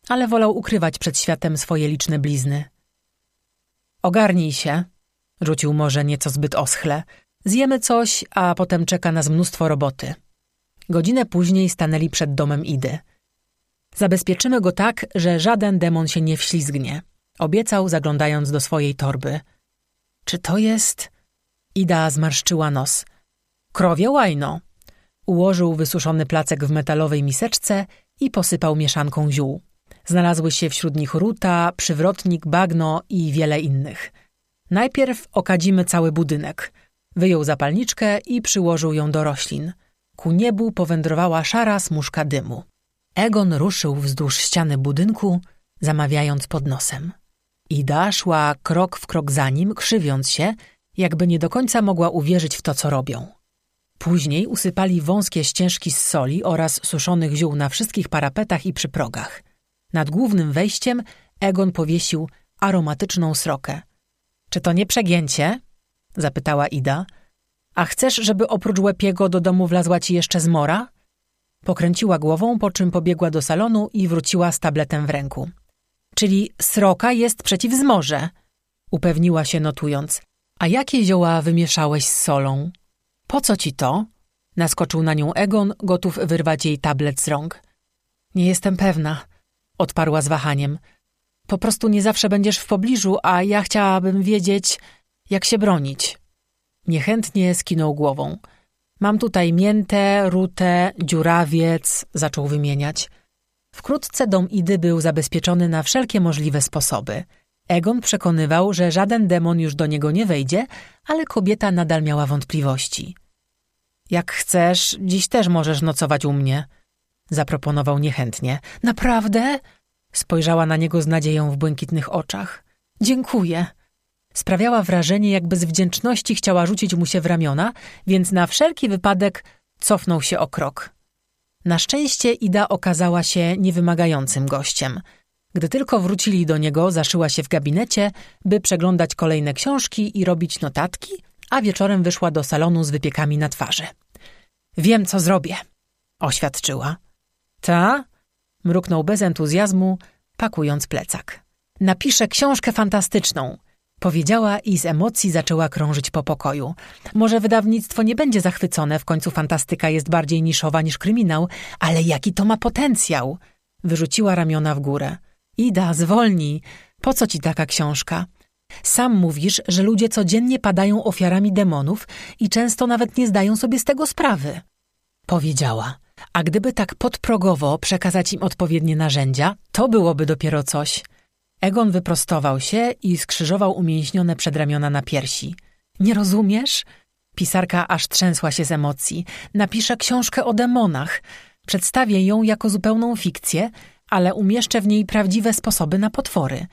ale wolał ukrywać przed światem swoje liczne blizny. Ogarnij się, rzucił może nieco zbyt oschle. Zjemy coś, a potem czeka nas mnóstwo roboty. Godzinę później stanęli przed domem Idy. Zabezpieczymy go tak, że żaden demon się nie wślizgnie. Obiecał, zaglądając do swojej torby. Czy to jest... Ida zmarszczyła nos. Krowie łajno. Ułożył wysuszony placek w metalowej miseczce i posypał mieszanką ziół. Znalazły się wśród nich ruta, przywrotnik, bagno i wiele innych. Najpierw okadzimy cały budynek. Wyjął zapalniczkę i przyłożył ją do roślin. Ku niebu powędrowała szara smuszka dymu. Egon ruszył wzdłuż ściany budynku, zamawiając pod nosem. Ida szła krok w krok za nim, krzywiąc się, jakby nie do końca mogła uwierzyć w to, co robią. Później usypali wąskie ścieżki z soli oraz suszonych ziół na wszystkich parapetach i przy progach. Nad głównym wejściem Egon powiesił aromatyczną srokę. – Czy to nie przegięcie? – zapytała Ida. – A chcesz, żeby oprócz łepiego do domu wlazła ci jeszcze zmora? Pokręciła głową, po czym pobiegła do salonu i wróciła z tabletem w ręku. – Czyli sroka jest przeciw zmorze – upewniła się notując. – A jakie zioła wymieszałeś z solą? – Po co ci to? – naskoczył na nią Egon, gotów wyrwać jej tablet z rąk. – Nie jestem pewna – odparła z wahaniem. Po prostu nie zawsze będziesz w pobliżu, a ja chciałabym wiedzieć, jak się bronić. Niechętnie skinął głową. Mam tutaj miętę, rutę, dziurawiec, zaczął wymieniać. Wkrótce dom Idy był zabezpieczony na wszelkie możliwe sposoby. Egon przekonywał, że żaden demon już do niego nie wejdzie, ale kobieta nadal miała wątpliwości. Jak chcesz, dziś też możesz nocować u mnie – zaproponował niechętnie. Naprawdę? Spojrzała na niego z nadzieją w błękitnych oczach. Dziękuję. Sprawiała wrażenie, jakby z wdzięczności chciała rzucić mu się w ramiona, więc na wszelki wypadek cofnął się o krok. Na szczęście Ida okazała się niewymagającym gościem. Gdy tylko wrócili do niego, zaszyła się w gabinecie, by przeglądać kolejne książki i robić notatki, a wieczorem wyszła do salonu z wypiekami na twarzy. Wiem, co zrobię, oświadczyła. Ta? Mruknął bez entuzjazmu, pakując plecak. Napiszę książkę fantastyczną, powiedziała i z emocji zaczęła krążyć po pokoju. Może wydawnictwo nie będzie zachwycone, w końcu fantastyka jest bardziej niszowa niż kryminał, ale jaki to ma potencjał? Wyrzuciła ramiona w górę. Ida, zwolnij. Po co ci taka książka? Sam mówisz, że ludzie codziennie padają ofiarami demonów i często nawet nie zdają sobie z tego sprawy. Powiedziała. A gdyby tak podprogowo przekazać im odpowiednie narzędzia, to byłoby dopiero coś. Egon wyprostował się i skrzyżował umięśnione przedramiona na piersi. Nie rozumiesz? Pisarka aż trzęsła się z emocji. Napiszę książkę o demonach. Przedstawię ją jako zupełną fikcję, ale umieszczę w niej prawdziwe sposoby na potwory.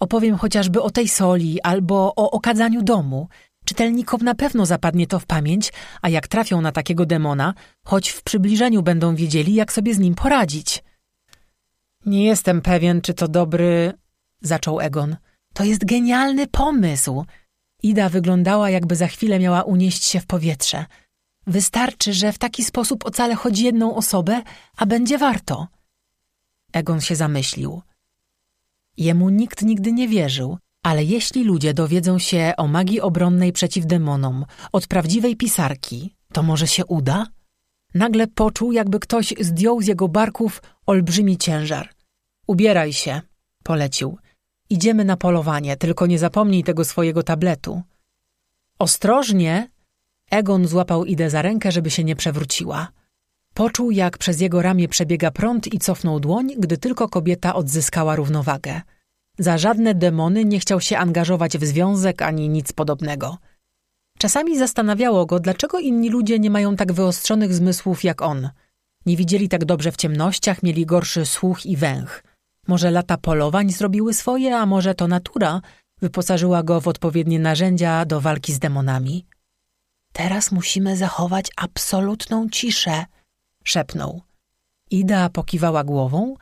Opowiem chociażby o tej soli albo o okadzaniu domu. Czytelnikom na pewno zapadnie to w pamięć, a jak trafią na takiego demona, choć w przybliżeniu będą wiedzieli, jak sobie z nim poradzić. Nie jestem pewien, czy to dobry... zaczął Egon. To jest genialny pomysł. Ida wyglądała, jakby za chwilę miała unieść się w powietrze. Wystarczy, że w taki sposób ocalę choć jedną osobę, a będzie warto. Egon się zamyślił. Jemu nikt nigdy nie wierzył, ale jeśli ludzie dowiedzą się o magii obronnej przeciw demonom od prawdziwej pisarki, to może się uda? Nagle poczuł, jakby ktoś zdjął z jego barków olbrzymi ciężar. Ubieraj się, polecił. Idziemy na polowanie, tylko nie zapomnij tego swojego tabletu. Ostrożnie! Egon złapał Idę za rękę, żeby się nie przewróciła. Poczuł, jak przez jego ramię przebiega prąd i cofnął dłoń, gdy tylko kobieta odzyskała równowagę. Za żadne demony nie chciał się angażować w związek ani nic podobnego. Czasami zastanawiało go, dlaczego inni ludzie nie mają tak wyostrzonych zmysłów jak on. Nie widzieli tak dobrze w ciemnościach, mieli gorszy słuch i węch. Może lata polowań zrobiły swoje, a może to natura wyposażyła go w odpowiednie narzędzia do walki z demonami. Teraz musimy zachować absolutną ciszę, szepnął. Ida pokiwała głową,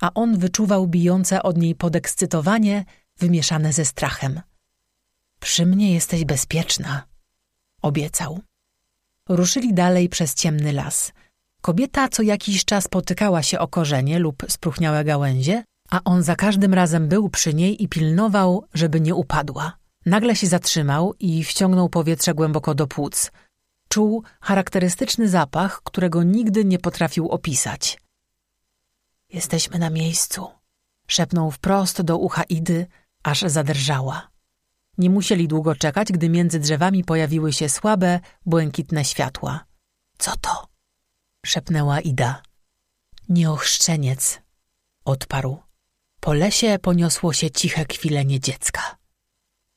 a on wyczuwał bijące od niej podekscytowanie wymieszane ze strachem. Przy mnie jesteś bezpieczna, obiecał. Ruszyli dalej przez ciemny las. Kobieta co jakiś czas potykała się o korzenie lub spróchniałe gałęzie, a on za każdym razem był przy niej i pilnował, żeby nie upadła. Nagle się zatrzymał i wciągnął powietrze głęboko do płuc. Czuł charakterystyczny zapach, którego nigdy nie potrafił opisać. Jesteśmy na miejscu, szepnął wprost do ucha Idy, aż zadrżała. Nie musieli długo czekać, gdy między drzewami pojawiły się słabe, błękitne światła. Co to? szepnęła Ida. Nieochrzczeniec, odparł. Po lesie poniosło się ciche kwilenie dziecka.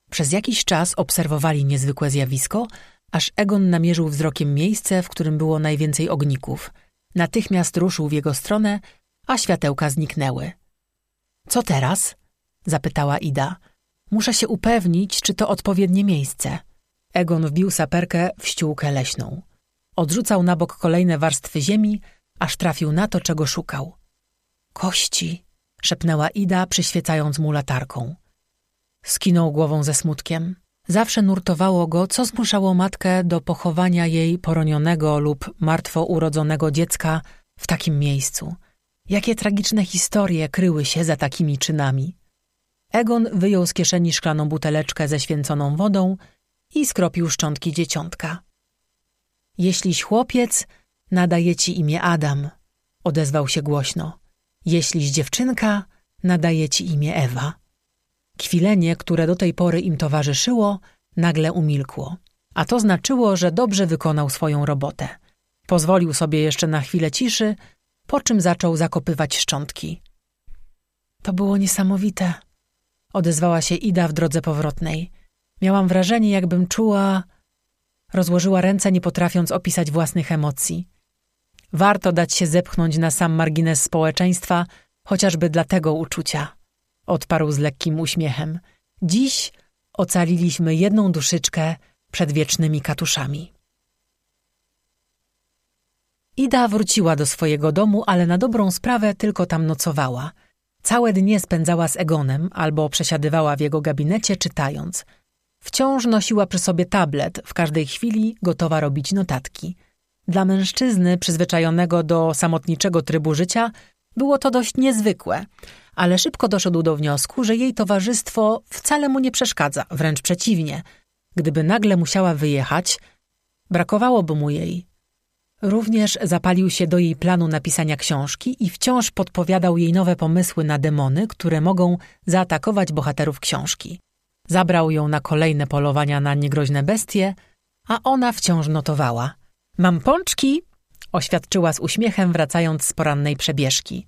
Przez jakiś czas obserwowali niezwykłe zjawisko, aż Egon namierzył wzrokiem miejsce, w którym było najwięcej ogników. Natychmiast ruszył w jego stronę, a światełka zniknęły. Co teraz? zapytała Ida. Muszę się upewnić, czy to odpowiednie miejsce. Egon wbił saperkę w ściółkę leśną. Odrzucał na bok kolejne warstwy ziemi, aż trafił na to, czego szukał. Kości, szepnęła Ida, przyświecając mu latarką. Skinął głową ze smutkiem. Zawsze nurtowało go, co zmuszało matkę do pochowania jej poronionego lub martwo urodzonego dziecka w takim miejscu. Jakie tragiczne historie kryły się za takimi czynami. Egon wyjął z kieszeni szklaną buteleczkę ze święconą wodą i skropił szczątki dzieciątka. Jeśliś chłopiec, nadaje ci imię Adam, odezwał się głośno. Jeśliś dziewczynka, nadaje ci imię Ewa. Kwilenie, które do tej pory im towarzyszyło, nagle umilkło, a to znaczyło, że dobrze wykonał swoją robotę. Pozwolił sobie jeszcze na chwilę ciszy, po czym zaczął zakopywać szczątki. To było niesamowite, odezwała się Ida w drodze powrotnej. Miałam wrażenie, jakbym czuła. Rozłożyła ręce, nie potrafiąc opisać własnych emocji. Warto dać się zepchnąć na sam margines społeczeństwa, chociażby dla tego uczucia odparł z lekkim uśmiechem. Dziś ocaliliśmy jedną duszyczkę przed wiecznymi katuszami. Ida wróciła do swojego domu, ale na dobrą sprawę tylko tam nocowała. Całe dnie spędzała z Egonem albo przesiadywała w jego gabinecie czytając. Wciąż nosiła przy sobie tablet, w każdej chwili gotowa robić notatki. Dla mężczyzny przyzwyczajonego do samotniczego trybu życia było to dość niezwykłe, ale szybko doszedł do wniosku, że jej towarzystwo wcale mu nie przeszkadza, wręcz przeciwnie. Gdyby nagle musiała wyjechać, brakowałoby mu jej. Również zapalił się do jej planu napisania książki i wciąż podpowiadał jej nowe pomysły na demony, które mogą zaatakować bohaterów książki. Zabrał ją na kolejne polowania na niegroźne bestie, a ona wciąż notowała. Mam pączki, oświadczyła z uśmiechem, wracając z porannej przebieżki.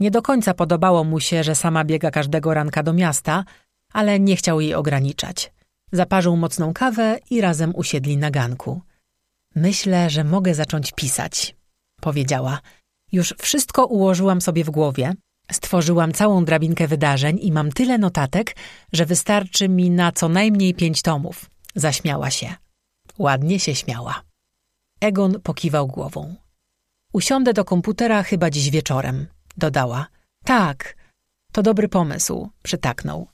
Nie do końca podobało mu się, że sama biega każdego ranka do miasta, ale nie chciał jej ograniczać. Zaparzył mocną kawę i razem usiedli na ganku. Myślę, że mogę zacząć pisać, powiedziała. Już wszystko ułożyłam sobie w głowie, stworzyłam całą drabinkę wydarzeń i mam tyle notatek, że wystarczy mi na co najmniej pięć tomów. Zaśmiała się. Ładnie się śmiała. Egon pokiwał głową. Usiądę do komputera chyba dziś wieczorem, dodała. Tak, to dobry pomysł, przytaknął.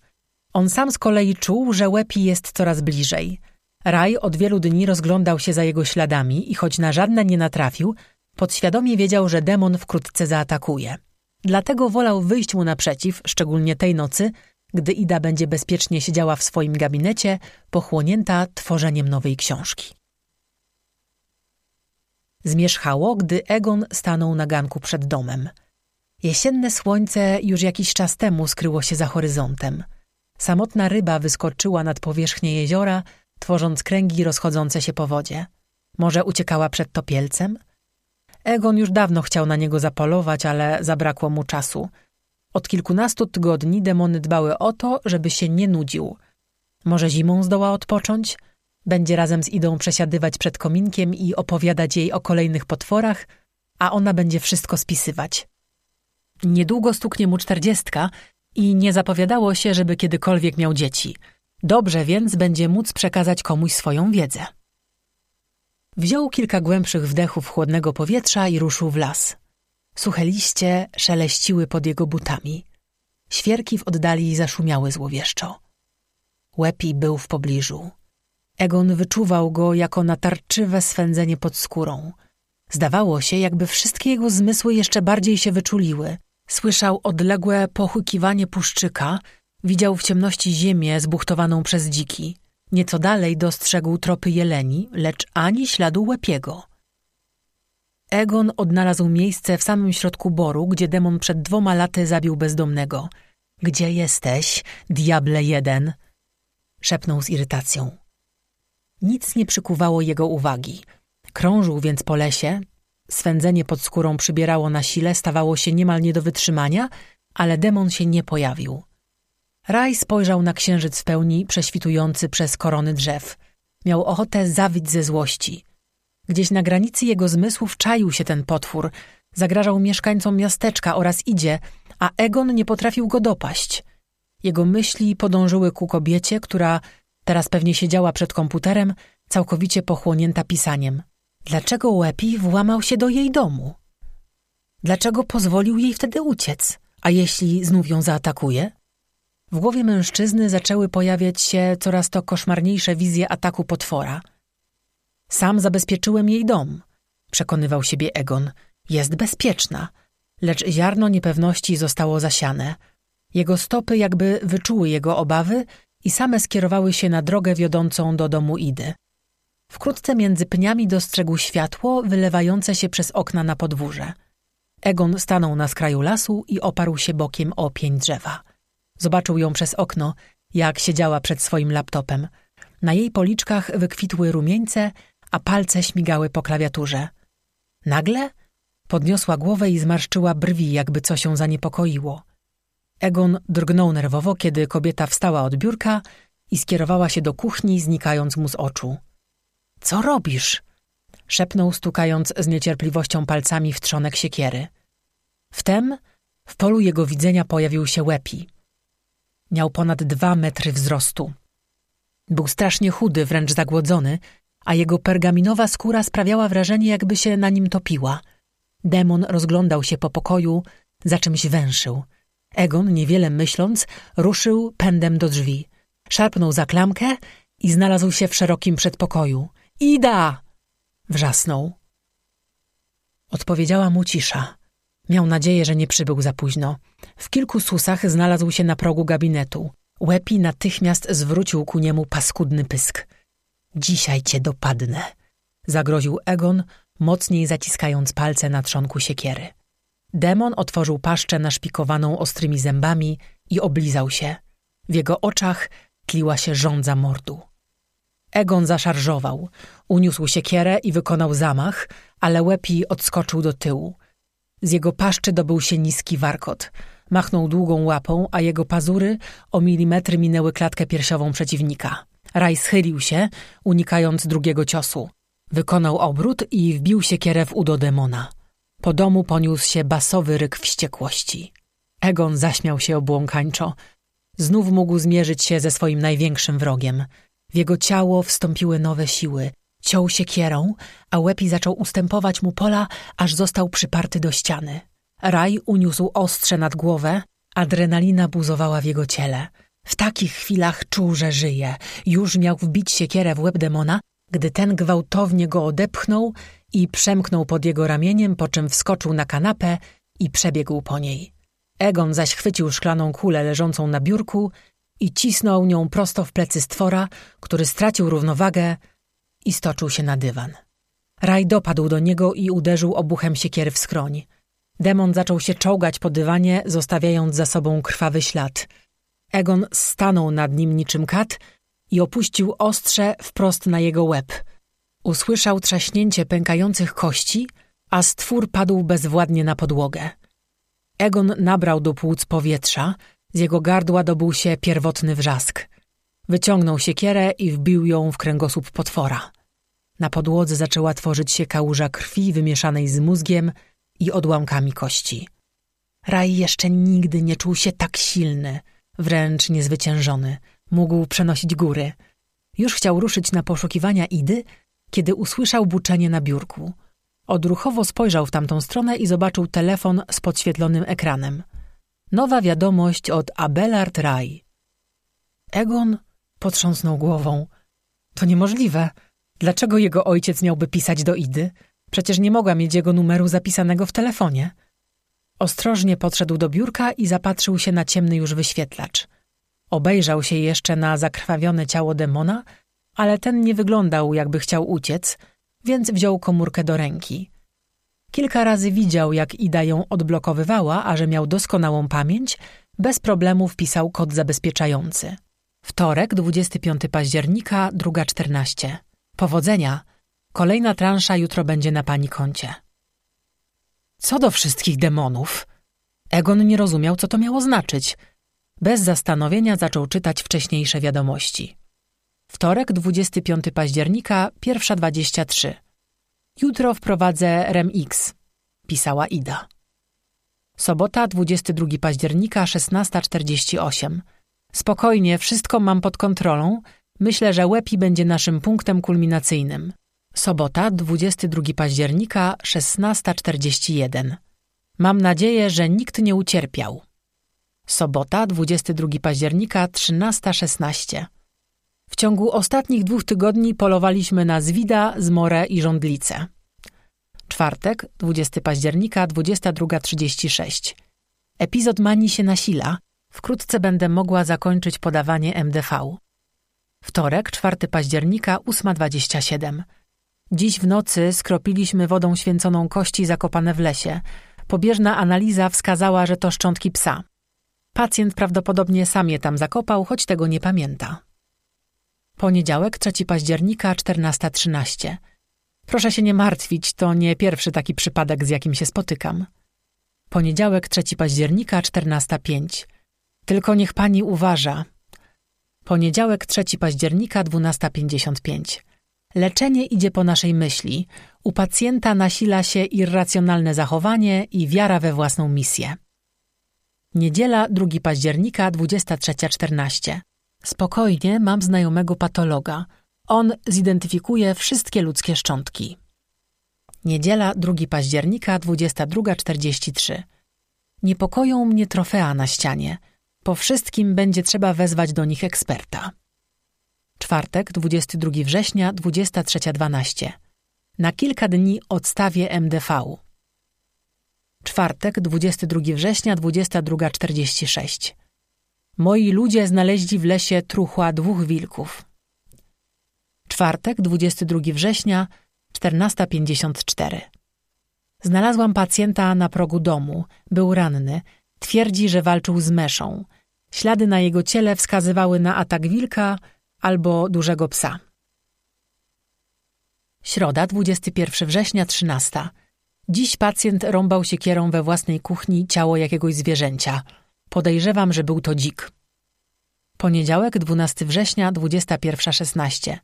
On sam z kolei czuł, że Łepi jest coraz bliżej. Raj od wielu dni rozglądał się za jego śladami i choć na żadne nie natrafił, podświadomie wiedział, że demon wkrótce zaatakuje. Dlatego wolał wyjść mu naprzeciw, szczególnie tej nocy, gdy Ida będzie bezpiecznie siedziała w swoim gabinecie, pochłonięta tworzeniem nowej książki. Zmierzchało, gdy Egon stanął na ganku przed domem. Jesienne słońce już jakiś czas temu skryło się za horyzontem. Samotna ryba wyskoczyła nad powierzchnię jeziora, tworząc kręgi rozchodzące się po wodzie. Może uciekała przed topielcem? Egon już dawno chciał na niego zapolować, ale zabrakło mu czasu. Od kilkunastu tygodni demony dbały o to, żeby się nie nudził. Może zimą zdoła odpocząć? Będzie razem z Idą przesiadywać przed kominkiem i opowiadać jej o kolejnych potworach, a ona będzie wszystko spisywać. Niedługo stuknie mu czterdziestka i nie zapowiadało się, żeby kiedykolwiek miał dzieci. Dobrze więc będzie móc przekazać komuś swoją wiedzę. Wziął kilka głębszych wdechów chłodnego powietrza i ruszył w las. Suche liście szeleściły pod jego butami. Świerki w oddali zaszumiały złowieszczo. Łepi był w pobliżu. Egon wyczuwał go jako natarczywe swędzenie pod skórą. Zdawało się, jakby wszystkie jego zmysły jeszcze bardziej się wyczuliły. Słyszał odległe pochukiwanie puszczyka, widział w ciemności ziemię zbuchtowaną przez dziki. Nieco dalej dostrzegł tropy jeleni, lecz ani śladu łepiego. Egon odnalazł miejsce w samym środku boru, gdzie demon przed dwoma laty zabił bezdomnego. Gdzie jesteś, diable jeden? szepnął z irytacją. Nic nie przykuwało jego uwagi. Krążył więc po lesie. Swędzenie pod skórą przybierało na sile, stawało się niemal nie do wytrzymania, ale demon się nie pojawił. Raj spojrzał na księżyc w pełni, prześwitujący przez korony drzew. Miał ochotę zawić ze złości. Gdzieś na granicy jego zmysłów czaił się ten potwór, zagrażał mieszkańcom miasteczka oraz idzie, a Egon nie potrafił go dopaść. Jego myśli podążyły ku kobiecie, która Teraz pewnie siedziała przed komputerem, całkowicie pochłonięta pisaniem. Dlaczego Łepi włamał się do jej domu? Dlaczego pozwolił jej wtedy uciec? A jeśli znów ją zaatakuje? W głowie mężczyzny zaczęły pojawiać się coraz to koszmarniejsze wizje ataku potwora. Sam zabezpieczyłem jej dom, przekonywał siebie Egon. Jest bezpieczna, lecz ziarno niepewności zostało zasiane. Jego stopy jakby wyczuły jego obawy i same skierowały się na drogę wiodącą do domu Idy. Wkrótce między pniami dostrzegł światło wylewające się przez okna na podwórze. Egon stanął na skraju lasu i oparł się bokiem o pień drzewa. Zobaczył ją przez okno, jak siedziała przed swoim laptopem. Na jej policzkach wykwitły rumieńce, a palce śmigały po klawiaturze. Nagle podniosła głowę i zmarszczyła brwi, jakby coś ją zaniepokoiło. Egon drgnął nerwowo, kiedy kobieta wstała od biurka i skierowała się do kuchni, znikając mu z oczu. – Co robisz? – szepnął, stukając z niecierpliwością palcami w trzonek siekiery. Wtem w polu jego widzenia pojawił się Łepi. Miał ponad dwa metry wzrostu. Był strasznie chudy, wręcz zagłodzony, a jego pergaminowa skóra sprawiała wrażenie, jakby się na nim topiła. Demon rozglądał się po pokoju, za czymś węszył – Egon, niewiele myśląc, ruszył pędem do drzwi. Szarpnął za klamkę i znalazł się w szerokim przedpokoju. Ida! Wrzasnął. Odpowiedziała mu cisza. Miał nadzieję, że nie przybył za późno. W kilku susach znalazł się na progu gabinetu. Łepi natychmiast zwrócił ku niemu paskudny pysk. Dzisiaj cię dopadnę, zagroził Egon, mocniej zaciskając palce na trzonku siekiery. Demon otworzył paszczę naszpikowaną ostrymi zębami i oblizał się. W jego oczach tliła się żądza mordu. Egon zaszarżował, uniósł siekierę i wykonał zamach, ale Łepi odskoczył do tyłu. Z jego paszczy dobył się niski warkot. Machnął długą łapą, a jego pazury o milimetry minęły klatkę piersiową przeciwnika. Raj schylił się, unikając drugiego ciosu. Wykonał obrót i wbił siekierę w udo demona. Po domu poniósł się basowy ryk wściekłości. Egon zaśmiał się obłąkańczo. Znów mógł zmierzyć się ze swoim największym wrogiem. W jego ciało wstąpiły nowe siły. Ciął się kierą, a Łepi zaczął ustępować mu pola, aż został przyparty do ściany. Raj uniósł ostrze nad głowę, adrenalina buzowała w jego ciele. W takich chwilach czuł, że żyje. Już miał wbić siekierę w łeb demona, gdy ten gwałtownie go odepchnął i przemknął pod jego ramieniem, po czym wskoczył na kanapę i przebiegł po niej. Egon zaś chwycił szklaną kulę leżącą na biurku i cisnął nią prosto w plecy stwora, który stracił równowagę i stoczył się na dywan. Raj dopadł do niego i uderzył obuchem siekiery w skroń. Demon zaczął się czołgać po dywanie, zostawiając za sobą krwawy ślad. Egon stanął nad nim niczym kat i opuścił ostrze wprost na jego łeb. Usłyszał trzaśnięcie pękających kości, a stwór padł bezwładnie na podłogę. Egon nabrał do płuc powietrza, z jego gardła dobył się pierwotny wrzask. Wyciągnął siekierę i wbił ją w kręgosłup potwora. Na podłodze zaczęła tworzyć się kałuża krwi wymieszanej z mózgiem i odłamkami kości. Raj jeszcze nigdy nie czuł się tak silny, wręcz niezwyciężony. Mógł przenosić góry. Już chciał ruszyć na poszukiwania Idy, kiedy usłyszał buczenie na biurku. Odruchowo spojrzał w tamtą stronę i zobaczył telefon z podświetlonym ekranem. Nowa wiadomość od Abelard Rai. Egon potrząsnął głową. To niemożliwe. Dlaczego jego ojciec miałby pisać do Idy? Przecież nie mogła mieć jego numeru zapisanego w telefonie. Ostrożnie podszedł do biurka i zapatrzył się na ciemny już wyświetlacz. Obejrzał się jeszcze na zakrwawione ciało demona, ale ten nie wyglądał, jakby chciał uciec, więc wziął komórkę do ręki. Kilka razy widział, jak Ida ją odblokowywała, a że miał doskonałą pamięć, bez problemu wpisał kod zabezpieczający. Wtorek, 25 października, druga 14. Powodzenia! Kolejna transza jutro będzie na pani koncie. Co do wszystkich demonów? Egon nie rozumiał, co to miało znaczyć. Bez zastanowienia zaczął czytać wcześniejsze wiadomości. Wtorek, 25 października, pierwsza 23. Jutro wprowadzę REM-X, pisała Ida. Sobota, 22 października, 16.48. Spokojnie, wszystko mam pod kontrolą. Myślę, że Łepi będzie naszym punktem kulminacyjnym. Sobota, 22 października, 16.41. Mam nadzieję, że nikt nie ucierpiał. Sobota, 22 października, 13.16. W ciągu ostatnich dwóch tygodni polowaliśmy na zwida, zmorę i żądlicę. Czwartek, 20 października, 22.36. Epizod mani się nasila. Wkrótce będę mogła zakończyć podawanie MDV. Wtorek, 4 października, 8.27. Dziś w nocy skropiliśmy wodą święconą kości zakopane w lesie. Pobieżna analiza wskazała, że to szczątki psa. Pacjent prawdopodobnie sam je tam zakopał, choć tego nie pamięta. Poniedziałek, 3 października, 14.13. Proszę się nie martwić, to nie pierwszy taki przypadek, z jakim się spotykam. Poniedziałek, 3 października, 14.05. Tylko niech pani uważa. Poniedziałek, 3 października, 12.55. Leczenie idzie po naszej myśli. U pacjenta nasila się irracjonalne zachowanie i wiara we własną misję. Niedziela, 2 października, 23.14. Spokojnie, mam znajomego patologa. On zidentyfikuje wszystkie ludzkie szczątki. Niedziela, 2 października, 22.43. Niepokoją mnie trofea na ścianie. Po wszystkim będzie trzeba wezwać do nich eksperta. Czwartek, 22 września, 23.12. Na kilka dni odstawię MDV. Czwartek, 22 września, 22.46. Moi ludzie znaleźli w lesie truchła dwóch wilków. Czwartek, 22 września, 14.54. Znalazłam pacjenta na progu domu. Był ranny. Twierdzi, że walczył z meszą. Ślady na jego ciele wskazywały na atak wilka albo dużego psa. Środa, 21 września, 13. Dziś pacjent rąbał się kierą we własnej kuchni ciało jakiegoś zwierzęcia. Podejrzewam, że był to dzik. Poniedziałek, 12 września, 21.16.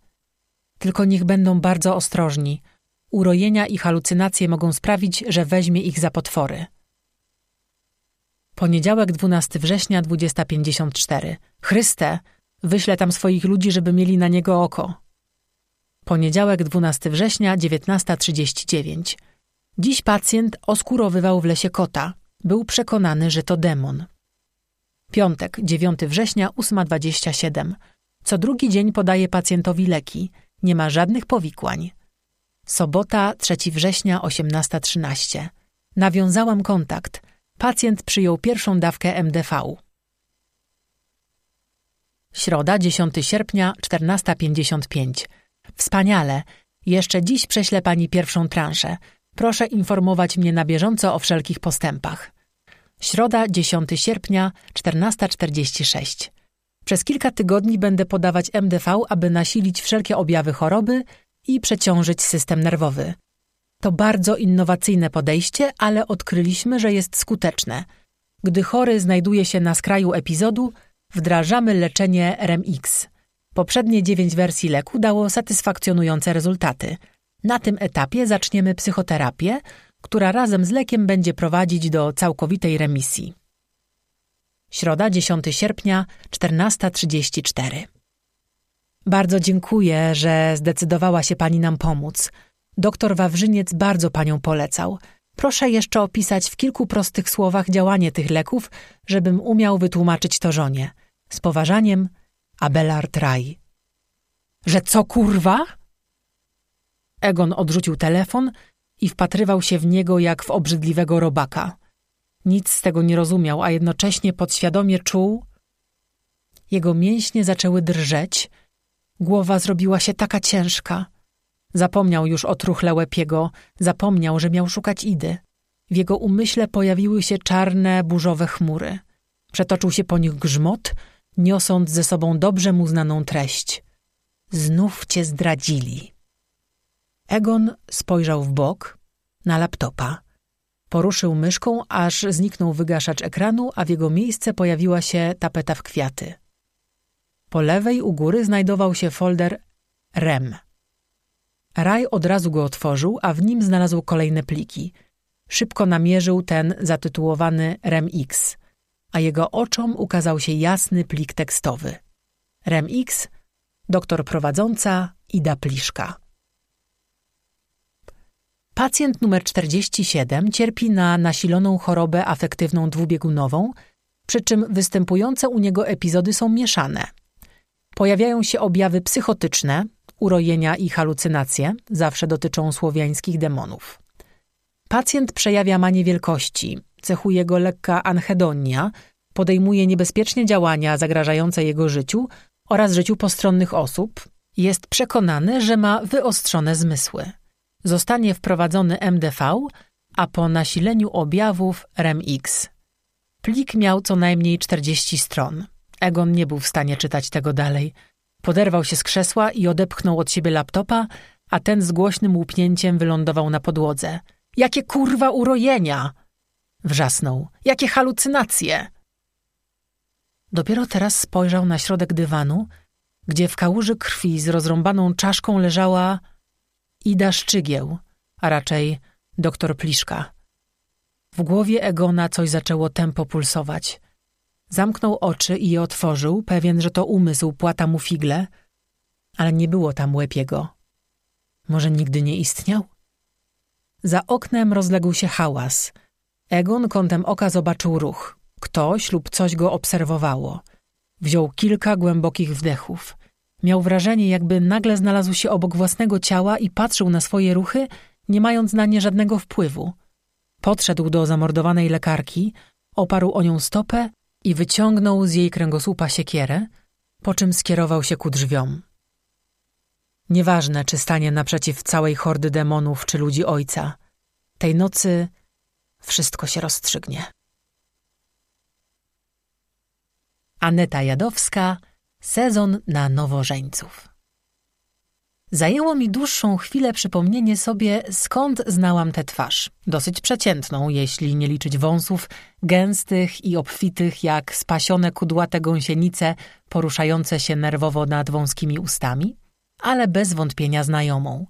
Tylko niech będą bardzo ostrożni. Urojenia i halucynacje mogą sprawić, że weźmie ich za potwory. Poniedziałek 12 września 20.54. Chryste, wyślę tam swoich ludzi, żeby mieli na niego oko. Poniedziałek 12 września 19.39. Dziś pacjent oskurowywał w lesie kota. Był przekonany, że to demon. Piątek, 9 września, 8.27. Co drugi dzień podaje pacjentowi leki. Nie ma żadnych powikłań. Sobota, 3 września, 18.13. Nawiązałam kontakt. Pacjent przyjął pierwszą dawkę MDV. Środa, 10 sierpnia, 14.55. Wspaniale. Jeszcze dziś prześlę pani pierwszą transzę. Proszę informować mnie na bieżąco o wszelkich postępach. Środa, 10 sierpnia, 14.46. Przez kilka tygodni będę podawać MDV, aby nasilić wszelkie objawy choroby i przeciążyć system nerwowy. To bardzo innowacyjne podejście, ale odkryliśmy, że jest skuteczne. Gdy chory znajduje się na skraju epizodu, wdrażamy leczenie REMX. Poprzednie dziewięć wersji leku dało satysfakcjonujące rezultaty. Na tym etapie zaczniemy psychoterapię, która razem z lekiem będzie prowadzić do całkowitej remisji. Środa 10 sierpnia 14.34 Bardzo dziękuję, że zdecydowała się pani nam pomóc. Doktor Wawrzyniec bardzo panią polecał. Proszę jeszcze opisać w kilku prostych słowach działanie tych leków, żebym umiał wytłumaczyć to żonie. Z poważaniem, Abelard Raj. Że co kurwa? Egon odrzucił telefon i wpatrywał się w niego jak w obrzydliwego robaka. Nic z tego nie rozumiał, a jednocześnie podświadomie czuł. Jego mięśnie zaczęły drżeć, głowa zrobiła się taka ciężka. Zapomniał już o truchle łepiego, zapomniał, że miał szukać Idy. W jego umyśle pojawiły się czarne, burzowe chmury. Przetoczył się po nich grzmot, niosąc ze sobą dobrze mu znaną treść. Znów cię zdradzili. Egon spojrzał w bok, na laptopa. Poruszył myszką, aż zniknął wygaszacz ekranu, a w jego miejsce pojawiła się tapeta w kwiaty. Po lewej u góry znajdował się folder REM. Raj od razu go otworzył, a w nim znalazł kolejne pliki. Szybko namierzył ten zatytułowany REMX, a jego oczom ukazał się jasny plik tekstowy. REMX, doktor prowadząca Ida Pliszka. Pacjent numer 47 cierpi na nasiloną chorobę afektywną dwubiegunową, przy czym występujące u niego epizody są mieszane. Pojawiają się objawy psychotyczne, urojenia i halucynacje, zawsze dotyczą słowiańskich demonów. Pacjent przejawia manię wielkości, cechuje go lekka anhedonia, podejmuje niebezpiecznie działania zagrażające jego życiu oraz życiu postronnych osób, jest przekonany, że ma wyostrzone zmysły zostanie wprowadzony MDV, a po nasileniu objawów REMX. Plik miał co najmniej 40 stron. Egon nie był w stanie czytać tego dalej. Poderwał się z krzesła i odepchnął od siebie laptopa, a ten z głośnym łupnięciem wylądował na podłodze. Jakie kurwa urojenia! Wrzasnął. Jakie halucynacje! Dopiero teraz spojrzał na środek dywanu, gdzie w kałuży krwi z rozrąbaną czaszką leżała Ida Szczygieł, a raczej doktor Pliszka. W głowie Egona coś zaczęło tempo pulsować. Zamknął oczy i je otworzył, pewien, że to umysł płata mu figle, ale nie było tam łepiego. Może nigdy nie istniał? Za oknem rozległ się hałas. Egon kątem oka zobaczył ruch. Ktoś lub coś go obserwowało. Wziął kilka głębokich wdechów. Miał wrażenie, jakby nagle znalazł się obok własnego ciała i patrzył na swoje ruchy, nie mając na nie żadnego wpływu. Podszedł do zamordowanej lekarki, oparł o nią stopę i wyciągnął z jej kręgosłupa siekierę, po czym skierował się ku drzwiom. Nieważne, czy stanie naprzeciw całej hordy demonów czy ludzi ojca, tej nocy wszystko się rozstrzygnie. Aneta Jadowska Sezon na nowożeńców. Zajęło mi dłuższą chwilę przypomnienie sobie, skąd znałam tę twarz. Dosyć przeciętną, jeśli nie liczyć wąsów, gęstych i obfitych jak spasione kudłate gąsienice poruszające się nerwowo nad wąskimi ustami, ale bez wątpienia znajomą.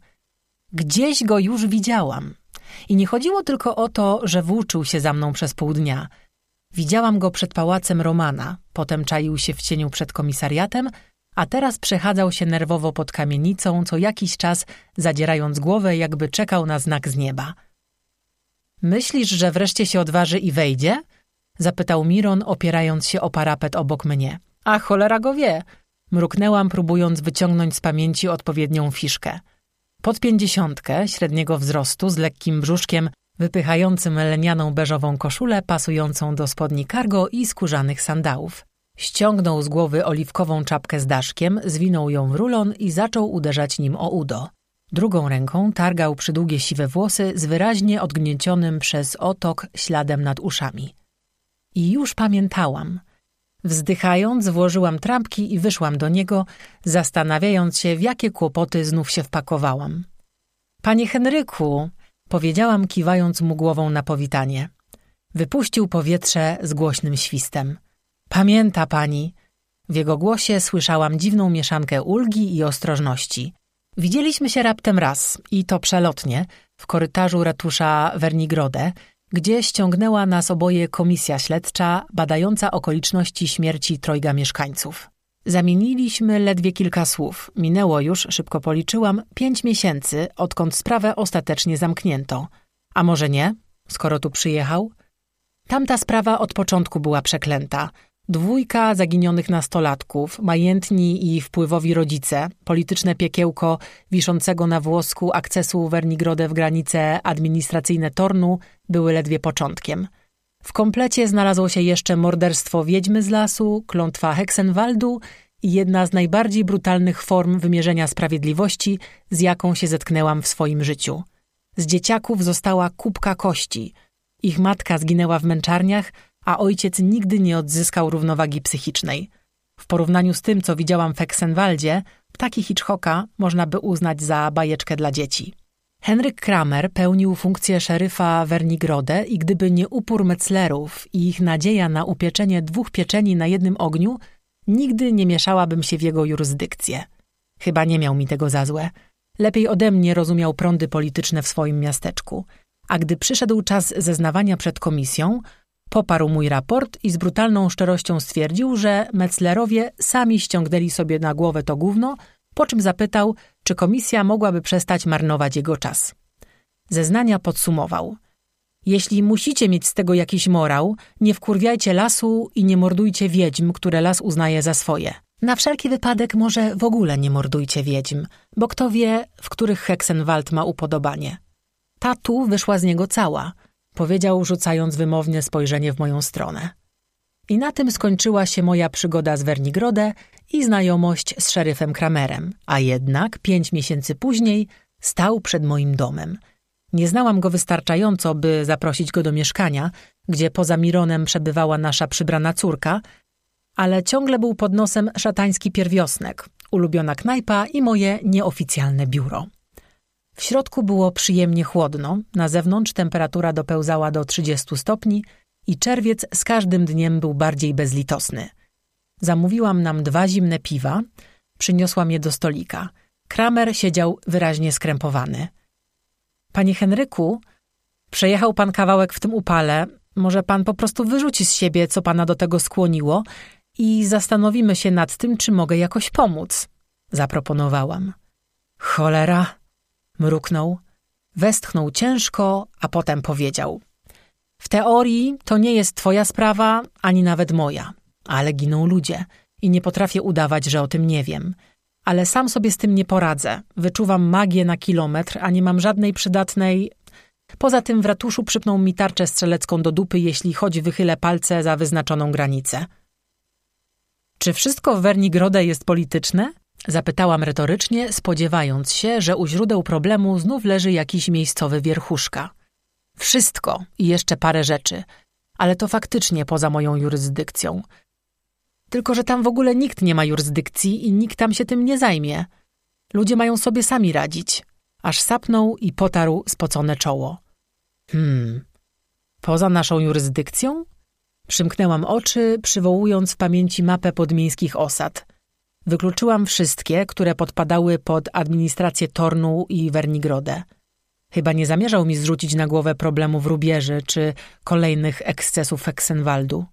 Gdzieś go już widziałam. I nie chodziło tylko o to, że włóczył się za mną przez pół dnia. Widziałam go przed pałacem Romana, potem czaił się w cieniu przed komisariatem, a teraz przechadzał się nerwowo pod kamienicą, co jakiś czas zadzierając głowę, jakby czekał na znak z nieba. Myślisz, że wreszcie się odważy i wejdzie? Zapytał Miron, opierając się o parapet obok mnie. A cholera go wie! Mruknęłam, próbując wyciągnąć z pamięci odpowiednią fiszkę. Pod pięćdziesiątkę, średniego wzrostu, z lekkim brzuszkiem, wypychającym lenianą beżową koszulę pasującą do spodni cargo i skórzanych sandałów. Ściągnął z głowy oliwkową czapkę z daszkiem, zwinął ją w rulon i zaczął uderzać nim o udo. Drugą ręką targał przydługie siwe włosy z wyraźnie odgniecionym przez otok śladem nad uszami. I już pamiętałam. Wzdychając, włożyłam trampki i wyszłam do niego, zastanawiając się, w jakie kłopoty znów się wpakowałam. Panie Henryku, powiedziałam, kiwając mu głową na powitanie. Wypuścił powietrze z głośnym świstem. Pamięta pani. W jego głosie słyszałam dziwną mieszankę ulgi i ostrożności. Widzieliśmy się raptem raz, i to przelotnie, w korytarzu ratusza Wernigrode, gdzie ściągnęła nas oboje komisja śledcza badająca okoliczności śmierci trojga mieszkańców. Zamieniliśmy ledwie kilka słów. Minęło już, szybko policzyłam, pięć miesięcy, odkąd sprawę ostatecznie zamknięto. A może nie, skoro tu przyjechał? Tamta sprawa od początku była przeklęta – Dwójka zaginionych nastolatków, majętni i wpływowi rodzice, polityczne piekiełko wiszącego na włosku akcesu Wernigrodę w granice administracyjne Tornu były ledwie początkiem. W komplecie znalazło się jeszcze morderstwo wiedźmy z lasu, klątwa Heksenwaldu i jedna z najbardziej brutalnych form wymierzenia sprawiedliwości, z jaką się zetknęłam w swoim życiu. Z dzieciaków została kubka kości. Ich matka zginęła w męczarniach – a ojciec nigdy nie odzyskał równowagi psychicznej. W porównaniu z tym, co widziałam w Hexenwaldzie, ptaki Hitchcocka można by uznać za bajeczkę dla dzieci. Henryk Kramer pełnił funkcję szeryfa Wernigrode i gdyby nie upór Metzlerów i ich nadzieja na upieczenie dwóch pieczeni na jednym ogniu, nigdy nie mieszałabym się w jego jurysdykcję. Chyba nie miał mi tego za złe. Lepiej ode mnie rozumiał prądy polityczne w swoim miasteczku. A gdy przyszedł czas zeznawania przed komisją, Poparł mój raport i z brutalną szczerością stwierdził, że Metzlerowie sami ściągnęli sobie na głowę to gówno, po czym zapytał, czy komisja mogłaby przestać marnować jego czas. Zeznania podsumował. Jeśli musicie mieć z tego jakiś morał, nie wkurwiajcie lasu i nie mordujcie wiedźm, które las uznaje za swoje. Na wszelki wypadek może w ogóle nie mordujcie wiedźm, bo kto wie, w których Hexenwald ma upodobanie. Ta tu wyszła z niego cała – powiedział, rzucając wymownie spojrzenie w moją stronę. I na tym skończyła się moja przygoda z Wernigrodę i znajomość z szeryfem Kramerem, a jednak pięć miesięcy później stał przed moim domem. Nie znałam go wystarczająco, by zaprosić go do mieszkania, gdzie poza Mironem przebywała nasza przybrana córka, ale ciągle był pod nosem szatański pierwiosnek, ulubiona knajpa i moje nieoficjalne biuro. W środku było przyjemnie chłodno, na zewnątrz temperatura dopełzała do 30 stopni i czerwiec z każdym dniem był bardziej bezlitosny. Zamówiłam nam dwa zimne piwa, przyniosłam je do stolika. Kramer siedział wyraźnie skrępowany. Panie Henryku, przejechał pan kawałek w tym upale. Może pan po prostu wyrzuci z siebie, co pana do tego skłoniło i zastanowimy się nad tym, czy mogę jakoś pomóc. Zaproponowałam. Cholera, Mruknął, westchnął ciężko, a potem powiedział: W teorii to nie jest twoja sprawa, ani nawet moja, ale giną ludzie i nie potrafię udawać, że o tym nie wiem. Ale sam sobie z tym nie poradzę. Wyczuwam magię na kilometr, a nie mam żadnej przydatnej. Poza tym w ratuszu przypną mi tarczę strzelecką do dupy, jeśli choć wychylę palce za wyznaczoną granicę. Czy wszystko w Wernigrode jest polityczne? Zapytałam retorycznie, spodziewając się, że u źródeł problemu znów leży jakiś miejscowy wierchuszka. Wszystko i jeszcze parę rzeczy, ale to faktycznie poza moją jurysdykcją. Tylko, że tam w ogóle nikt nie ma jurysdykcji i nikt tam się tym nie zajmie. Ludzie mają sobie sami radzić. Aż sapnął i potarł spocone czoło. Hmm, poza naszą jurysdykcją? Przymknęłam oczy, przywołując w pamięci mapę podmiejskich osad – Wykluczyłam wszystkie, które podpadały pod administrację Tornu i Wernigrodę. Chyba nie zamierzał mi zrzucić na głowę problemów rubieży czy kolejnych ekscesów Heksenwaldu.